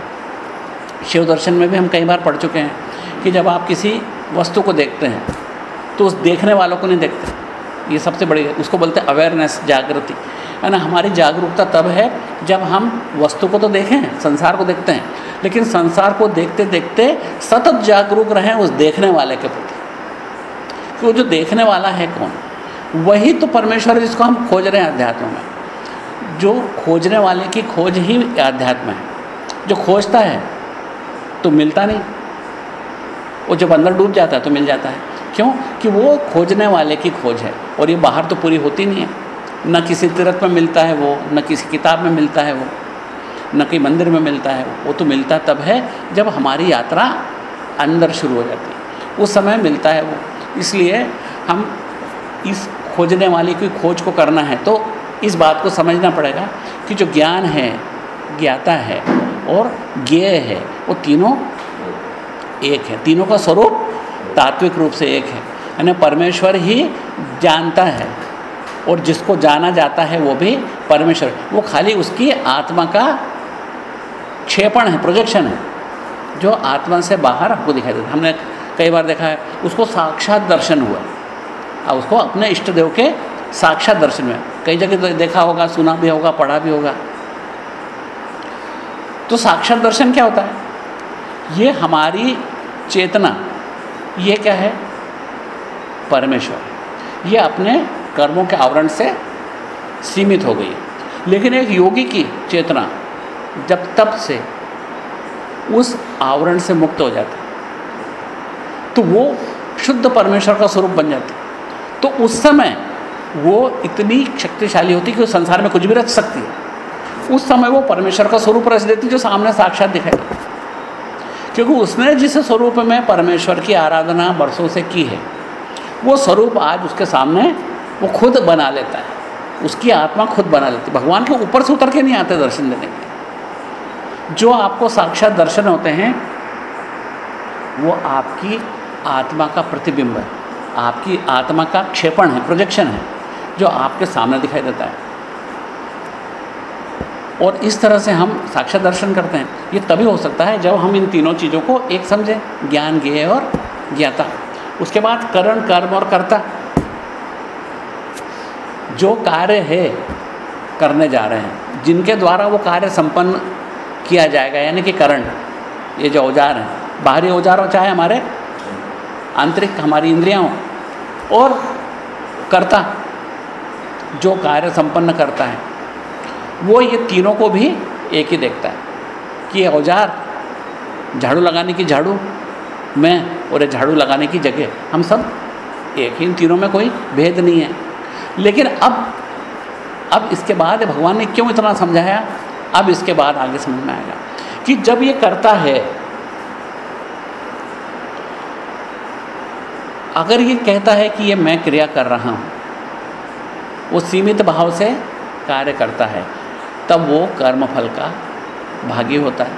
शिव दर्शन में भी हम कई बार पढ़ चुके हैं कि जब आप किसी वस्तु को देखते हैं तो उस देखने वालों को नहीं देखते। ये सबसे बड़ी है उसको बोलते हैं अवेयरनेस जागृति। है ना? हमारी जागरूकता तब है जब हम वस्तु को तो देखें, संसार को देखते हैं लेकिन संसार को देखते देखते सतत जागरूक रहें उस देखने वाले के प्रति। कि वो जो देखने वाला है कौन? वही तो परमेश्वर जिसको हम खोज रहे हैं अध्यात्म में। जो खोजने वाले की खोज ही अध्यात्म है। जो खोजता है तो मिलता नहीं। वो जब अंदर डूब जाता है तो मिल जाता है। क्यों? कि वो खोजने वाले की खोज है। और ये बाहर तो पूरी होती नहीं है। न किसी तीर्थ में मिलता है वो, न किसी किताब में मिलता है वो। न कहीं मंदिर में मिलता है, वो तो मिलता तब है जब हमारी यात्रा अंदर शुरू हो जाती है। उस समय मिलता है वो। इसलिए हम इस खोजने वाली की खोज को करना है तो इस बात को समझना पड़ेगा कि जो ज्ञान है, ज्ञाता है और ज्ञेय है, वो तीनों एक है। तीनों का स्वरूप तात्विक रूप से एक है। यानी परमेश्वर ही जानता है और जिसको जाना जाता है वो भी परमेश्वर। वो खाली उसकी आत्मा का क्षेपण है प्रोजेक्शन है, जो आत्मा से बाहर आपको दिखाई देता है। हमने कई बार देखा है, उसको साक्षात दर्शन हुआ। अब उसको अपने इष्ट देव के साक्षात दर्शन में कई जगह तो देखा होगा, सुना भी होगा, पढ़ा भी होगा। तो साक्षात दर्शन क्या होता है? ये हमारी चेतना, ये क्या है? परमेश्वर। ये अपने कर्मों के आवरण से सीमित हो गई लेकिन एक योगी की चेतना जब तब से उस आवरण से मुक्त हो जाती तो वो शुद्ध परमेश्वर का स्वरूप बन जाते तो उस समय वो इतनी शक्तिशाली होती कि वो संसार में कुछ भी रच सकती है। उस समय वो परमेश्वर का स्वरूप रच देती जो सामने साक्षात दिखाई क्योंकि उसने जिस स्वरूप में परमेश्वर की आराधना वर्षों से की है, वो स्वरूप आज उसके सामने वो खुद बना लेता है। उसकी आत्मा खुद बना लेती भगवान के ऊपर से उतर के नहीं आते दर्शन देने के जो आपको साक्षात दर्शन होते हैं, वो आपकी आत्मा का प्रतिबिंब है। आपकी आत्मा का क्षेपण है प्रोजेक्शन है, जो आपके सामने दिखाई देता है। और इस तरह से हम साक्षात दर्शन करते हैं। ये तभी हो सकता है जब हम इन तीनों चीज़ों को एक समझें, ज्ञान ज्ञेय और ज्ञाता। उसके बाद करण, कर्म और कर्ता। जो कार्य है, करने जा रहे हैं, जिनके द्वारा वो कार्य संपन्न किया जाएगा, यानी कि करण। ये जो औज़ार हैं, बाहरी औज़ार हो चाहे हमारे आंतरिक, हमारी इंद्रियाँ हों, और कर्ता, जो कार्य संपन्न करता है, वो ये तीनों को भी एक ही देखता है, कि ये औज़ार, झाड़ू लगाने की झाड़ू, मैं और ये झाड़ू लगाने की जगह, हम सब एक ही, इन तीनों में कोई भेद नहीं है। लेकिन अब अब इसके बाद भगवान ने क्यों इतना समझाया? अब इसके बाद आगे समझ में आएगा कि जब ये करता है, अगर ये कहता है कि ये मैं क्रिया कर रहा हूँ, वो सीमित भाव से कार्य करता है, तब वो कर्मफल का भागी होता है।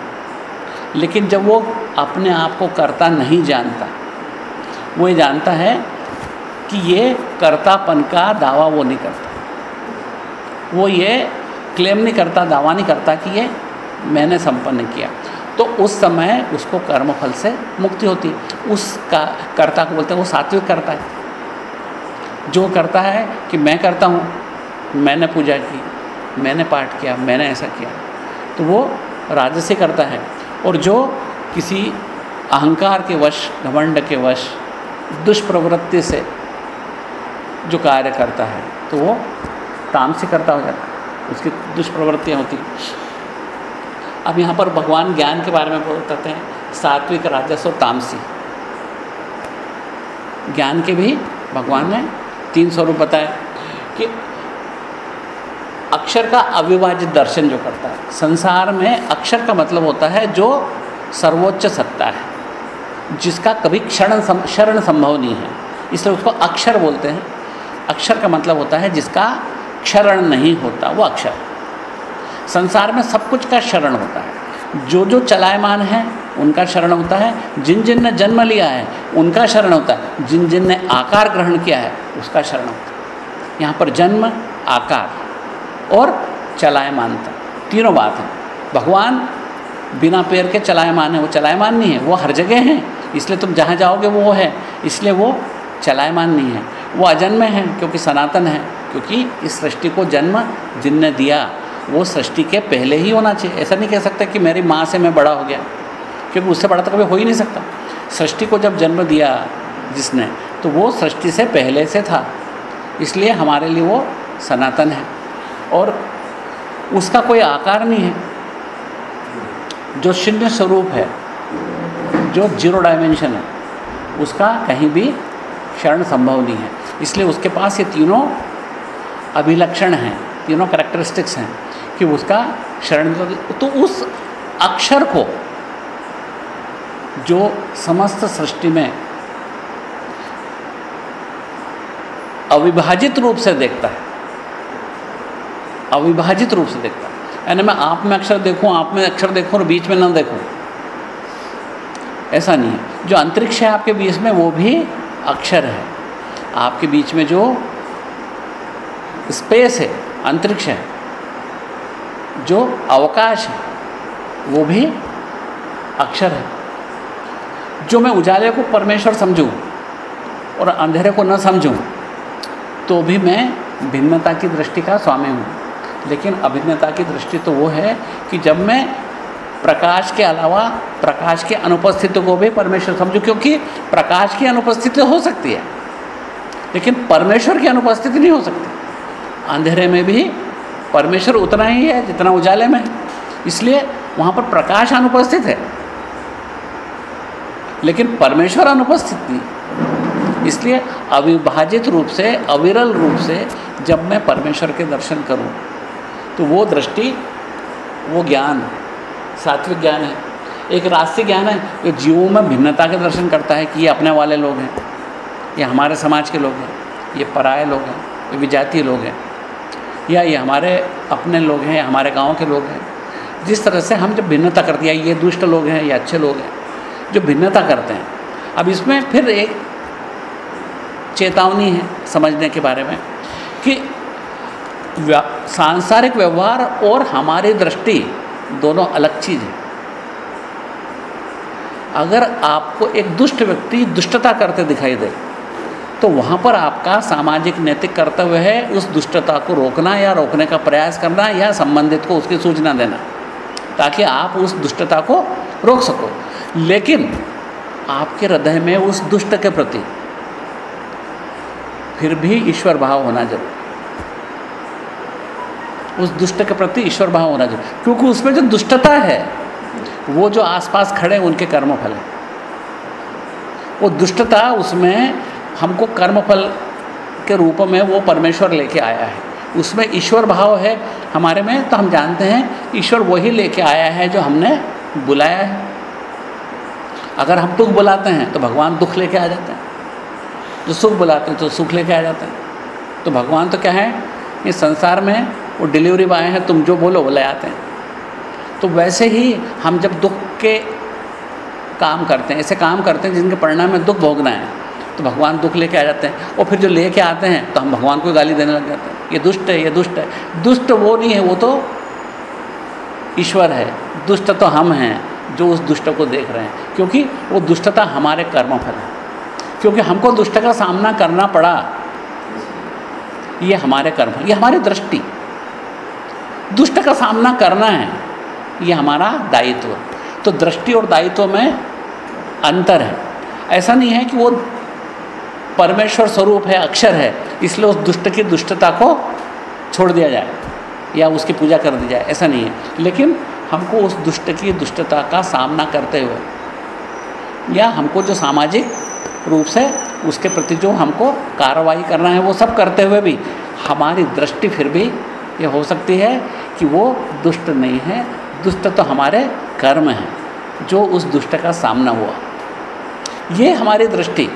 लेकिन जब वो अपने आप को करता नहीं जानता, वो ये जानता है कि ये कर्तापन का दावा वो नहीं करता। वो ये क्लेम नहीं करता, दावा नहीं करता कि ये मैंने संपन्न किया। तो उस समय उसको कर्मफल से मुक्ति होती। उसका कर्ता को बोलते हैं, वो सात्विक करता है। जो करता है कि मैं करता हूँ, मैंने पूजा की, मैंने पाठ किया, मैंने ऐसा किया। तो वो राज्य से करता है। और जो किसी अहंकार के वश, घमंड के वश, दुष्प्रवृत्ति से जो कार्य करता है तो वो तामसी करता हो जाता है। उसकी दुष्प्रवृत्तियाँ होती। अब यहाँ पर भगवान ज्ञान के बारे में बताते हैं, सात्विक राजस्व और तामसी। ज्ञान के भी भगवान ने तीन स्वरूप बताए कि अक्षर का अविभाजित दर्शन जो करता है। संसार में अक्षर का मतलब होता है जो सर्वोच्च सत्ता है, जिसका कभी क्षण शरण संभव नहीं है। इसलिए उसको अक्षर बोलते हैं। अक्षर का मतलब होता है जिसका क्षरण नहीं होता, वो अक्षर। संसार में सब कुछ का शरण होता है। जो जो चलायमान है, उनका शरण होता है। जिन जिन ने जन्म लिया है, उनका शरण होता है। जिन जिन ने आकार ग्रहण किया है, उसका शरण होता है। यहाँ पर जन्म, आकार और चलायमानता, तीनों बात है। भगवान बिना पैर के चलायमान है, वो चलायमान नहीं है, वो हर जगह हैं। इसलिए तुम जहाँ जाओगे, वो है। इसलिए वो चलायमान नहीं है। वो अजन्म है, क्योंकि सनातन है। क्योंकि इस सृष्टि को जन्म जिनने दिया, वो सृष्टि के पहले ही होना चाहिए। ऐसा नहीं कह सकता कि मेरी माँ से मैं बड़ा हो गया, क्योंकि उससे बड़ा तो कभी हो ही नहीं सकता। सृष्टि को जब जन्म दिया जिसने तो वो सृष्टि से पहले से था। इसलिए हमारे लिए वो सनातन है। और उसका कोई आकार नहीं है। जो शून्य स्वरूप है, जो ज़ीरो डायमेंशन है, उसका कहीं भी क्षरण संभव नहीं है। इसलिए उसके पास ये तीनों अभिलक्षण हैं तीनों करेक्टरिस्टिक्स हैं, कि उसका शरण तो उस अक्षर को जो समस्त सृष्टि में अविभाजित रूप से देखता है, अविभाजित रूप से देखता है। यानी मैं आप में अक्षर देखूँ, आप में अक्षर देखूँ और बीच में ना देखूँ। ऐसा नहीं है। जो अंतरिक्ष है आपके बीच में, वो भी अक्षर है। आपके बीच में जो स्पेस है, अंतरिक्ष है, जो अवकाश है, वो भी अक्षर है। जो मैं उजाले को परमेश्वर समझूं और अंधेरे को न समझूं तो भी मैं भिन्नता की दृष्टि का स्वामी हूँ। लेकिन अभिन्नता की दृष्टि तो वो है कि जब मैं प्रकाश के अलावा प्रकाश की अनुपस्थिति को भी परमेश्वर समझूं, क्योंकि प्रकाश की अनुपस्थिति हो सकती है, लेकिन परमेश्वर की अनुपस्थिति नहीं हो सकती। अंधेरे में भी परमेश्वर उतना ही है जितना उजाले में इसलिए वहाँ पर प्रकाश अनुपस्थित है। लेकिन परमेश्वर अनुपस्थित नहीं। इसलिए अविभाजित रूप से, अविरल रूप से जब मैं परमेश्वर के दर्शन करूँ तो वो दृष्टि, वो ज्ञान, सात्विक ज्ञान है। एक राष्ट्रीय ज्ञान है, जो जीवों में भिन्नता के दर्शन करता है कि ये अपने वाले लोग हैं, ये हमारे समाज के लोग हैं, ये पराये लोग हैं, ये विजातीय लोग हैं। या ये हमारे अपने लोग हैं या हमारे गाँव के लोग हैं। जिस तरह से हम जब भिन्नता करते हैं, ये दुष्ट लोग हैं, या अच्छे लोग हैं, जो भिन्नता करते हैं। अब इसमें फिर एक चेतावनी है समझने के बारे में कि सांसारिक व्यवहार और हमारी दृष्टि दोनों अलग चीज़ है। अगर आपको एक दुष्ट व्यक्ति दुष्टता करते दिखाई दे तो वहाँ पर आपका सामाजिक नैतिक कर्तव्य है उस दुष्टता को रोकना या रोकने का प्रयास करना या संबंधित को उसकी सूचना देना, ताकि आप उस दुष्टता को रोक सको। लेकिन आपके हृदय में उस दुष्ट के प्रति फिर भी ईश्वर भाव होना ज़रूर उस दुष्ट के प्रति ईश्वर भाव होना ज़रूर क्योंकि उसमें जो दुष्टता है, वो जो आसपास खड़े उनके कर्मफल है। वो दुष्टता उसमें हमको कर्मफल के रूप में वो परमेश्वर लेके आया है। उसमें ईश्वर भाव है हमारे में तो हम जानते हैं ईश्वर वही लेके आया है जो हमने बुलाया है। अगर हम दुख बुलाते हैं तो भगवान दुख लेके आ जाते हैं। जो सुख बुलाते हैं तो सुख लेके आ जाते हैं। तो भगवान तो क्या है इस संसार में वो डिलीवरी बॉय हैं, तुम जो बोलो वो ले आते हैं। तो वैसे ही हम जब दुख के काम करते हैं, ऐसे काम करते हैं जिनके परिणाम में दुख भोगना है तो भगवान दुख लेके आ जाते हैं। और फिर जो लेके आते हैं तो हम भगवान को गाली देने लग जाते हैं। ये दुष्ट है, ये दुष्ट है। दुष्ट वो नहीं है, वो तो ईश्वर है। दुष्ट तो हम हैं, जो उस दुष्ट को देख रहे हैं। क्योंकि वो दुष्टता हमारे कर्मफल है। क्योंकि हमको दुष्ट का सामना करना पड़ा। ये हमारे कर्म ये हमारी दृष्टि। दुष्ट का सामना करना है, ये हमारा दायित्व। तो दृष्टि और दायित्व में अंतर है। ऐसा नहीं है कि वो परमेश्वर स्वरूप है, अक्षर है, इसलिए उस दुष्ट की दुष्टता को छोड़ दिया जाए या उसकी पूजा कर दी जाए, ऐसा नहीं है। लेकिन हमको उस दुष्ट की दुष्टता का सामना करते हुए या हमको जो सामाजिक रूप से उसके प्रति जो हमको कार्रवाई करना है, वो सब करते हुए भी हमारी दृष्टि फिर भी ये हो सकती है कि वो दुष्ट नहीं है। दुष्ट तो हमारे कर्म हैं, जो उस दुष्ट का सामना हुआ। ये हमारी दृष्टि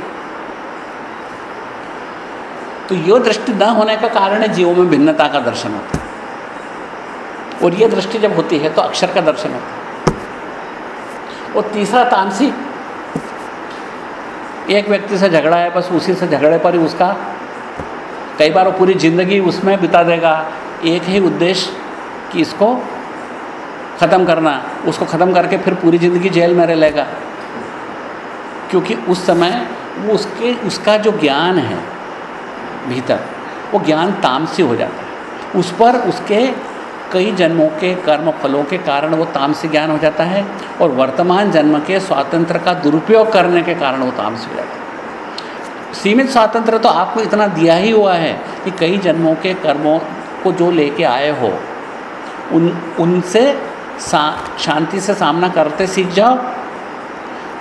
तो ये दृष्टि न होने का कारण है जीवों में भिन्नता का दर्शन होता है। और ये दृष्टि जब होती है तो अक्षर का दर्शन होता है। और तीसरा तानसी एक व्यक्ति से झगड़ा है, बस उसी से झगड़े पर ही उसका कई बार वो पूरी ज़िंदगी उसमें बिता देगा। एक ही उद्देश्य कि इसको ख़त्म करना, उसको ख़त्म करके फिर पूरी ज़िंदगी जेल में रह लेगा। क्योंकि उस समय वो उसके, उसका जो ज्ञान है भीतर, वो ज्ञान तामसी हो जाता है। उस पर उसके कई जन्मों के कर्म फलों के कारण वो तामसी ज्ञान हो जाता है और वर्तमान जन्म के स्वातंत्र का दुरुपयोग करने के कारण वो तामसी हो जाता है। सीमित स्वातंत्र तो आपको इतना दिया ही हुआ है कि कई जन्मों के कर्मों को जो लेके आए हो, उन, उनसे शांति से सामना करते सीख जाओ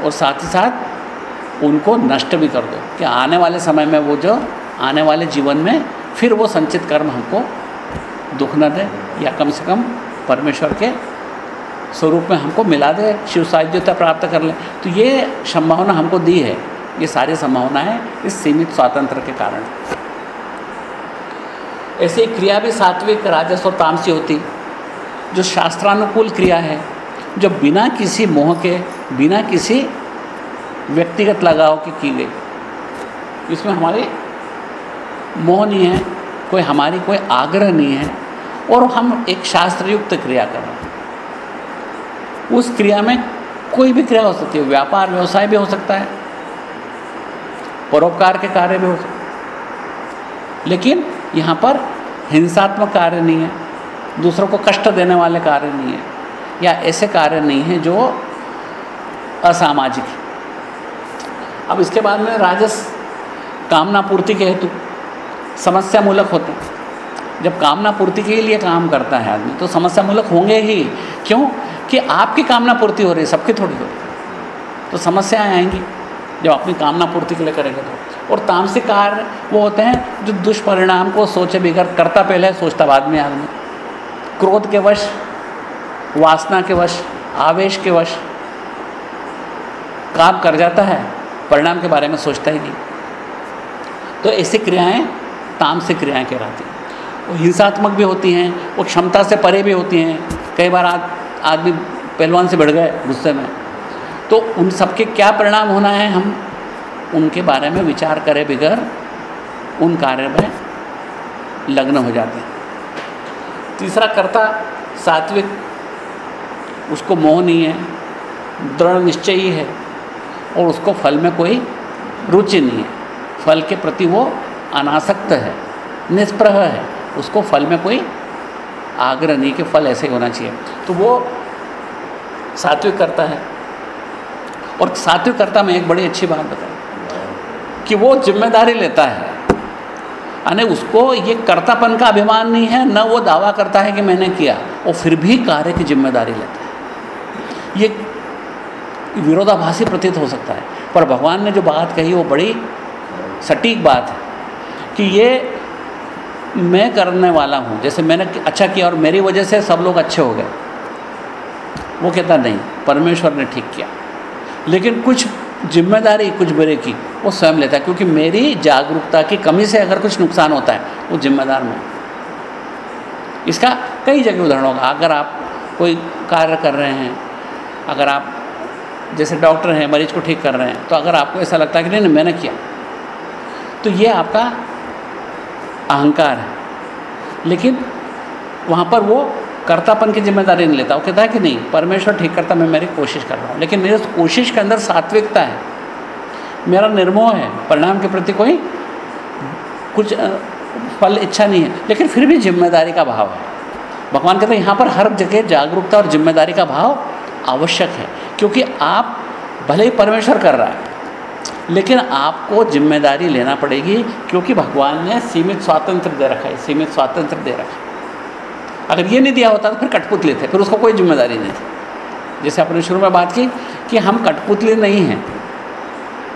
और साथ ही साथ उनको नष्ट भी कर दो कि आने वाले समय में वो जो आने वाले जीवन में फिर वो संचित कर्म हमको दुख न दे या कम से कम परमेश्वर के स्वरूप में हमको मिला दे, शिव साहित्यता प्राप्त कर ले। तो ये संभावना हमको दी है। ये सारी संभावनाएँ इस सीमित स्वातंत्र के कारण। ऐसी क्रिया भी सात्विक राजस्व तामसी होती, जो शास्त्रानुकूल क्रिया है, जो बिना किसी मोह के, बिना किसी व्यक्तिगत लगाव के की गई। इसमें हमारे मोह नहीं है, कोई हमारी कोई आग्रह नहीं है, और हम एक शास्त्रयुक्त क्रिया कर रहे हैं। उस क्रिया में कोई भी क्रिया हो सकती है, व्यापार, व्यवसाय भी हो सकता है, परोपकार के कार्य भी हो सकते लेकिन यहाँ पर हिंसात्मक कार्य नहीं है, दूसरों को कष्ट देने वाले कार्य नहीं है, या ऐसे कार्य नहीं है जो असामाजिक है। अब इसके बाद में राजस कामना पूर्ति के हेतु समस्या मूलक होते हैं। जब कामना पूर्ति के लिए काम करता है आदमी तो समस्या मूलक होंगे ही। क्यों? कि आपकी कामना पूर्ति हो रही है, सबकी थोड़ी हो रही है। तो समस्याएँ आएँगी, जब अपनी कामना पूर्ति के लिए करेंगे तो। और तामसिक कार्य वो होते हैं, जो दुष्परिणाम को सोचे बिगड़ करता पहले, सोचता बाद में आदमी। क्रोध के वश, वासना के वश, आवेश के वश, काम कर जाता है, परिणाम के बारे में सोचता ही नहीं। तो ऐसी क्रियाएँ तामसिक क्रियाएँ कहलाती हैं। वो हिंसात्मक भी होती हैं, वो क्षमता से परे भी होती हैं। कई बार आदमी पहलवान से बढ़ गए गुस्से में। तो उन सबके क्या परिणाम होना है, हम उनके बारे में विचार करें बिगड़ उन कार्य में लग्न हो जाते हैं। तीसरा कर्ता सात्विक, उसको मोह नहीं है, दृढ़ निश्चय ही है और उसको फल में कोई रुचि नहीं है। फल के प्रति वो अनासक्त है, निष्प्रह है, उसको फल में कोई आग्रह नहीं कि फल ऐसे ही होना चाहिए। तो वो सात्विक करता है। और सात्विक करता में एक बड़ी अच्छी बात बताई कि वो ज़िम्मेदारी लेता है। यानी उसको ये कर्तापन का अभिमान नहीं है, न वो दावा करता है कि मैंने किया, वो फिर भी कार्य की ज़िम्मेदारी लेता है। ये विरोधाभासी प्रतीत हो सकता है, पर भगवान ने जो बात कही वो बड़ी सटीक बात है। कि ये मैं करने वाला हूँ। जैसे मैंने अच्छा किया और मेरी वजह से सब लोग अच्छे हो गए। वो कहता नहीं, परमेश्वर ने ठीक किया। लेकिन कुछ ज़िम्मेदारी, कुछ बुरे की, वो स्वयं लेता है। क्योंकि मेरी जागरूकता की कमी से अगर कुछ नुकसान होता है, वो जिम्मेदार मैं इसका कई जगह उदाहरण होगा अगर आप कोई कार्य कर रहे हैं, अगर आप जैसे डॉक्टर हैं, मरीज़ को ठीक कर रहे हैं तो अगर आपको ऐसा लगता है कि नहीं नहीं, मैंने किया। तो ये आपका अहंकार है। लेकिन वहाँ पर वो कर्तापन की ज़िम्मेदारी नहीं लेता, वो कहता है कि नहीं, परमेश्वर ठीक करता, मैं मेरी कोशिश कर रहा हूँ। लेकिन मेरी कोशिश के अंदर सात्विकता है। मेरा निर्मोह है, परिणाम के प्रति कोई कुछ फल, इच्छा नहीं है। लेकिन फिर भी ज़िम्मेदारी का भाव है। भगवान कहते हैं, यहाँ पर हर जगह जागरूकता और ज़िम्मेदारी का भाव आवश्यक है, क्योंकि आप भले ही परमेश्वर कर रहा है लेकिन आपको ज़िम्मेदारी लेना पड़ेगी क्योंकि भगवान ने सीमित स्वातंत्र दे रखा है, सीमित स्वातंत्र दे रखा है। अगर ये नहीं दिया होता तो फिर कठपुतली थे, फिर उसको कोई ज़िम्मेदारी नहीं थी। जैसे आपने शुरू में बात की कि हम कठपुतली नहीं हैं,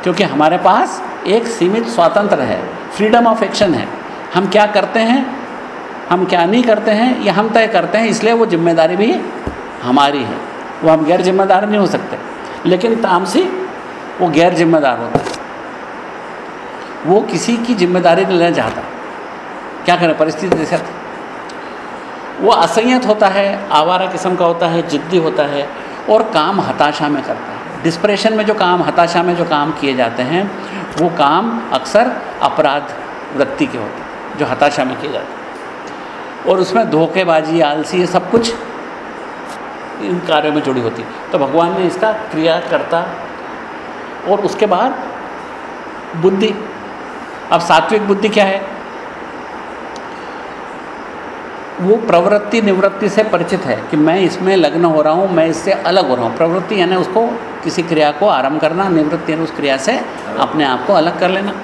क्योंकि हमारे पास एक सीमित स्वातंत्र है, फ्रीडम ऑफ़ एक्शन है। हम क्या करते हैं, हम क्या नहीं करते हैं, या हम तय करते हैं, इसलिए वो ज़िम्मेदारी भी हमारी है। वो हम गैर जिम्मेदार नहीं हो सकते। लेकिन तामसी वो गैर जिम्मेदार होता है। वो किसी की ज़िम्मेदारी नहीं लेना चाहता। क्या करें? परिस्थिति जैसे वो असंयत होता है, आवारा किस्म का होता है, जिद्दी होता है और काम हताशा में करता है। डिस्प्रेशन में जो काम, हताशा में जो काम किए जाते हैं, वो काम अक्सर अपराध वृत्ति के होते हैं, जो हताशा में किए जाते हैं। और उसमें धोखेबाजी, आलसी, ये सब कुछ इन कार्यों में जुड़ी होती है। तो भगवान ने इसका क्रिया करता और उसके बाद बुद्धि। अब सात्विक बुद्धि क्या है? वो प्रवृत्ति निवृत्ति से परिचित है कि मैं इसमें लग्न हो रहा हूँ, मैं इससे अलग हो रहा हूँ। प्रवृत्ति यानी उसको किसी क्रिया को आरंभ करना, निवृत्ति यानी उस क्रिया से अपने आप को अलग कर लेना।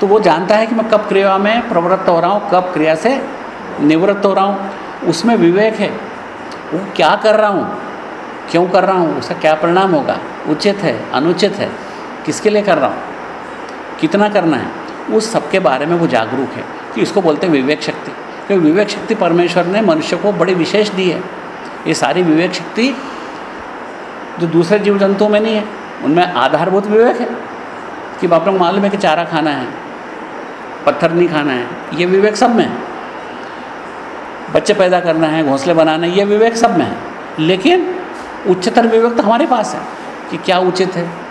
तो वो जानता है कि मैं कब क्रिया में प्रवृत्त हो रहा हूँ, कब क्रिया से निवृत्त हो रहा हूँ। उसमें विवेक है। वो क्या कर रहा हूँ? क्यों कर रहा हूँ? उसका क्या परिणाम होगा? उचित है? अनुचित है? किसके लिए कर रहा हूँ? कितना करना है? उस सब के बारे में वो जागरूक है कि इसको बोलते हैं विवेक शक्ति। क्योंकि विवेक शक्ति परमेश्वर ने मनुष्य को बड़ी विशेष दी है। ये सारी विवेक शक्ति जो दूसरे जीव जंतुओं में नहीं है, उनमें आधारभूत विवेक है कि बाप लोग मालूम है कि चारा खाना है, पत्थर नहीं खाना है, ये विवेक सब में है। बच्चे पैदा करना है, घोंसले बनाना है, ये विवेक सब में है। लेकिन उच्चतर विवेक तो हमारे पास है कि क्या उचित है?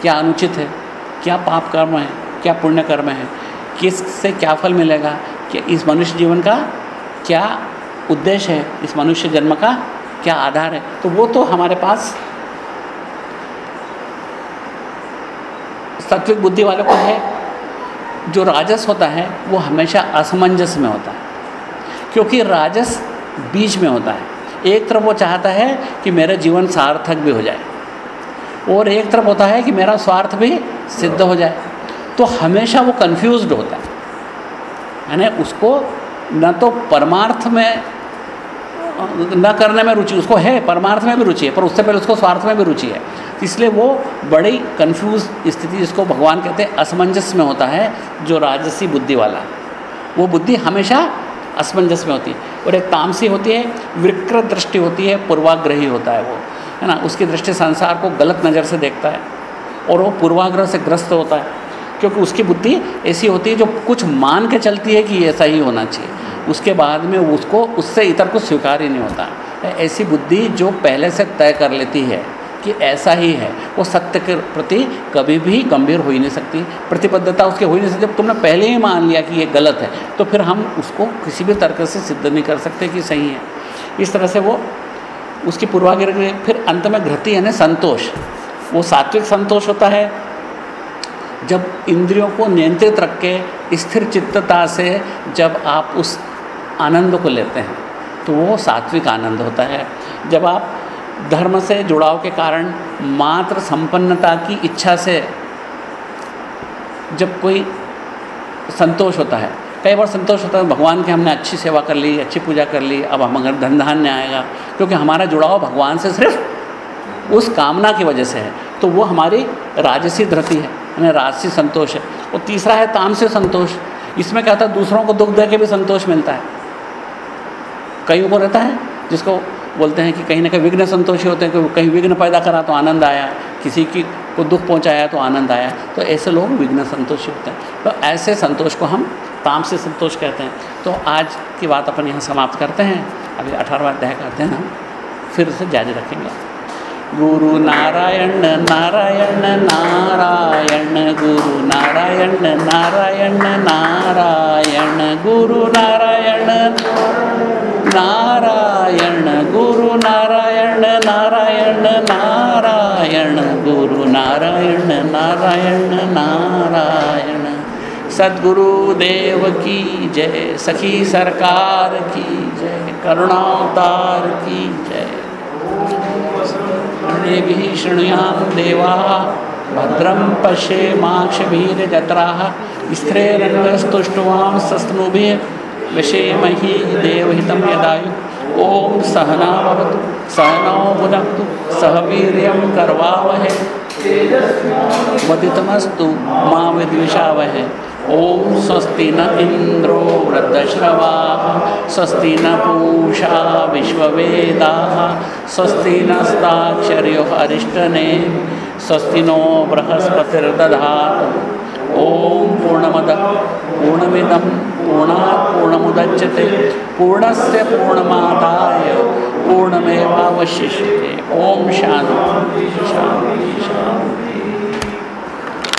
क्या अनुचित है? क्या पाप कर्म है? क्या पुण्य कर्म है? किससे क्या फल मिलेगा? कि इस मनुष्य जीवन का क्या उद्देश्य है? इस मनुष्य जन्म का क्या आधार है? तो वो तो हमारे पास सात्विक बुद्धि वालों को है। जो राजस होता है, वो हमेशा असमंजस में होता है। क्योंकि राजस बीच में होता है। एक तरफ़ वो चाहता है कि मेरा जीवन सार्थक भी हो जाए। और एक तरफ़ होता है कि मेरा स्वार्थ भी सिद्ध हो जाए। तो हमेशा वो कन्फ्यूज्ड होता है। यानी उसको न तो परमार्थ में, न करने में रुचि, उसको है, परमार्थ में भी रुचि है, पर उससे पहले उसको स्वार्थ में भी रुचि है। इसलिए वो बड़ी कंफ्यूज स्थिति जिसको भगवान कहते हैं, असमंजस में होता है, जो राजसी बुद्धि वाला। वो बुद्धि हमेशा असमंजस में होती है। और एक तामसी होती है विकृत दृष्टि होती है, पूर्वाग्रही होता है वो। है ना, उसकी दृष्टि संसार को गलत नज़र से देखता है और वो पूर्वाग्रह से ग्रस्त होता है। क्योंकि उसकी बुद्धि ऐसी होती है जो कुछ मान के चलती है कि ऐसा ही होना चाहिए। उसके बाद में उसको, उससे इतर कुछ स्वीकार ही नहीं होता। ऐसी बुद्धि जो पहले से तय कर लेती है कि ऐसा ही है, वो सत्य के प्रति कभी भी गंभीर हो ही नहीं सकती। प्रतिबद्धता उसके हो ही नहीं सकती। जब तुमने पहले ही मान लिया कि ये गलत है तो फिर हम उसको किसी भी तर्क से सिद्ध नहीं कर सकते कि सही है। इस तरह से वो उसकी पूर्वाग्रह फिर अंत में घृति यानी संतोष। वो सात्विक संतोष होता है। जब इंद्रियों को नियंत्रित रख के, स्थिर चित्तता से जब आप उस आनंद को लेते हैं तो वो सात्विक आनंद होता है। जब आप धर्म से जुड़ाव के कारण मात्र संपन्नता की इच्छा से जब कोई संतोष होता है कई बार संतोष होता है भगवान की हमने अच्छी सेवा कर ली, अच्छी पूजा कर ली, अब हम अगर धन धान्य आएगा, क्योंकि हमारा जुड़ाव भगवान से सिर्फ़ उस कामना की वजह से है तो वो हमारी राजसी धृति है यानी राजसी संतोष है। और तीसरा है तामसी संतोष, इसमें क्या होता है, दूसरों को दुख दे के भी संतोष मिलता है। कईयों को रहता है, जिसको बोलते हैं कि कहीं ना कहीं विघ्न संतोषी होते हैं कि कहीं विघ्न पैदा करा तो आनंद आया, किसी की को दुख पहुँचाया तो आनंद आया तो ऐसे लोग विघ्न संतोषी होते हैं। तो ऐसे संतोष को हम ताम से संतोष कहते हैं। तो आज की बात अपन यहाँ समाप्त करते हैं। अभी अठारहवा अध्याय करते हैं हम। फिर से जारी रखेंगे। गुरु नारायण नारायण नारायण, गुरु नारायण नारायण नारायण, गुरु नारायण नारायण, गुरु नारायण नारायण नारायण, गुरु नारायण नारायण नारायण। सदगुरु देव की जय। सखी सरकार की जय। करुणावतार की जय। अन्येभिः शृणुयां देवाः। भद्रं पश्येमाक्षभिर्जत्राः स्त्रेरङ्गस्तुष्टुवां सस्तनुभिः विषेमहि देवहितं यदायु। ॐ सहना भवतु। सहनौ भुनक्तु सह वीर्यं करवावहै। वदितमस्तु मा विद्विषावहै। ॐ स्वस्ति न इन्द्रो वृद्धश्रवाः, स्वस्ति न पूषा विश्ववेदाः, स्वस्ति नस्ताक्षर्यो अरिष्टने, स्वस्ति नो बृहस्पतिर्दधातु। ॐ पूर्णमद, पूर्णमिदं पूर्णात् पूर्णमुदच्यते पूर्णस्य पूर्णमादाय पूर्णमेवावशिष्यते। ॐ शान्ति शान्ति शान्ति।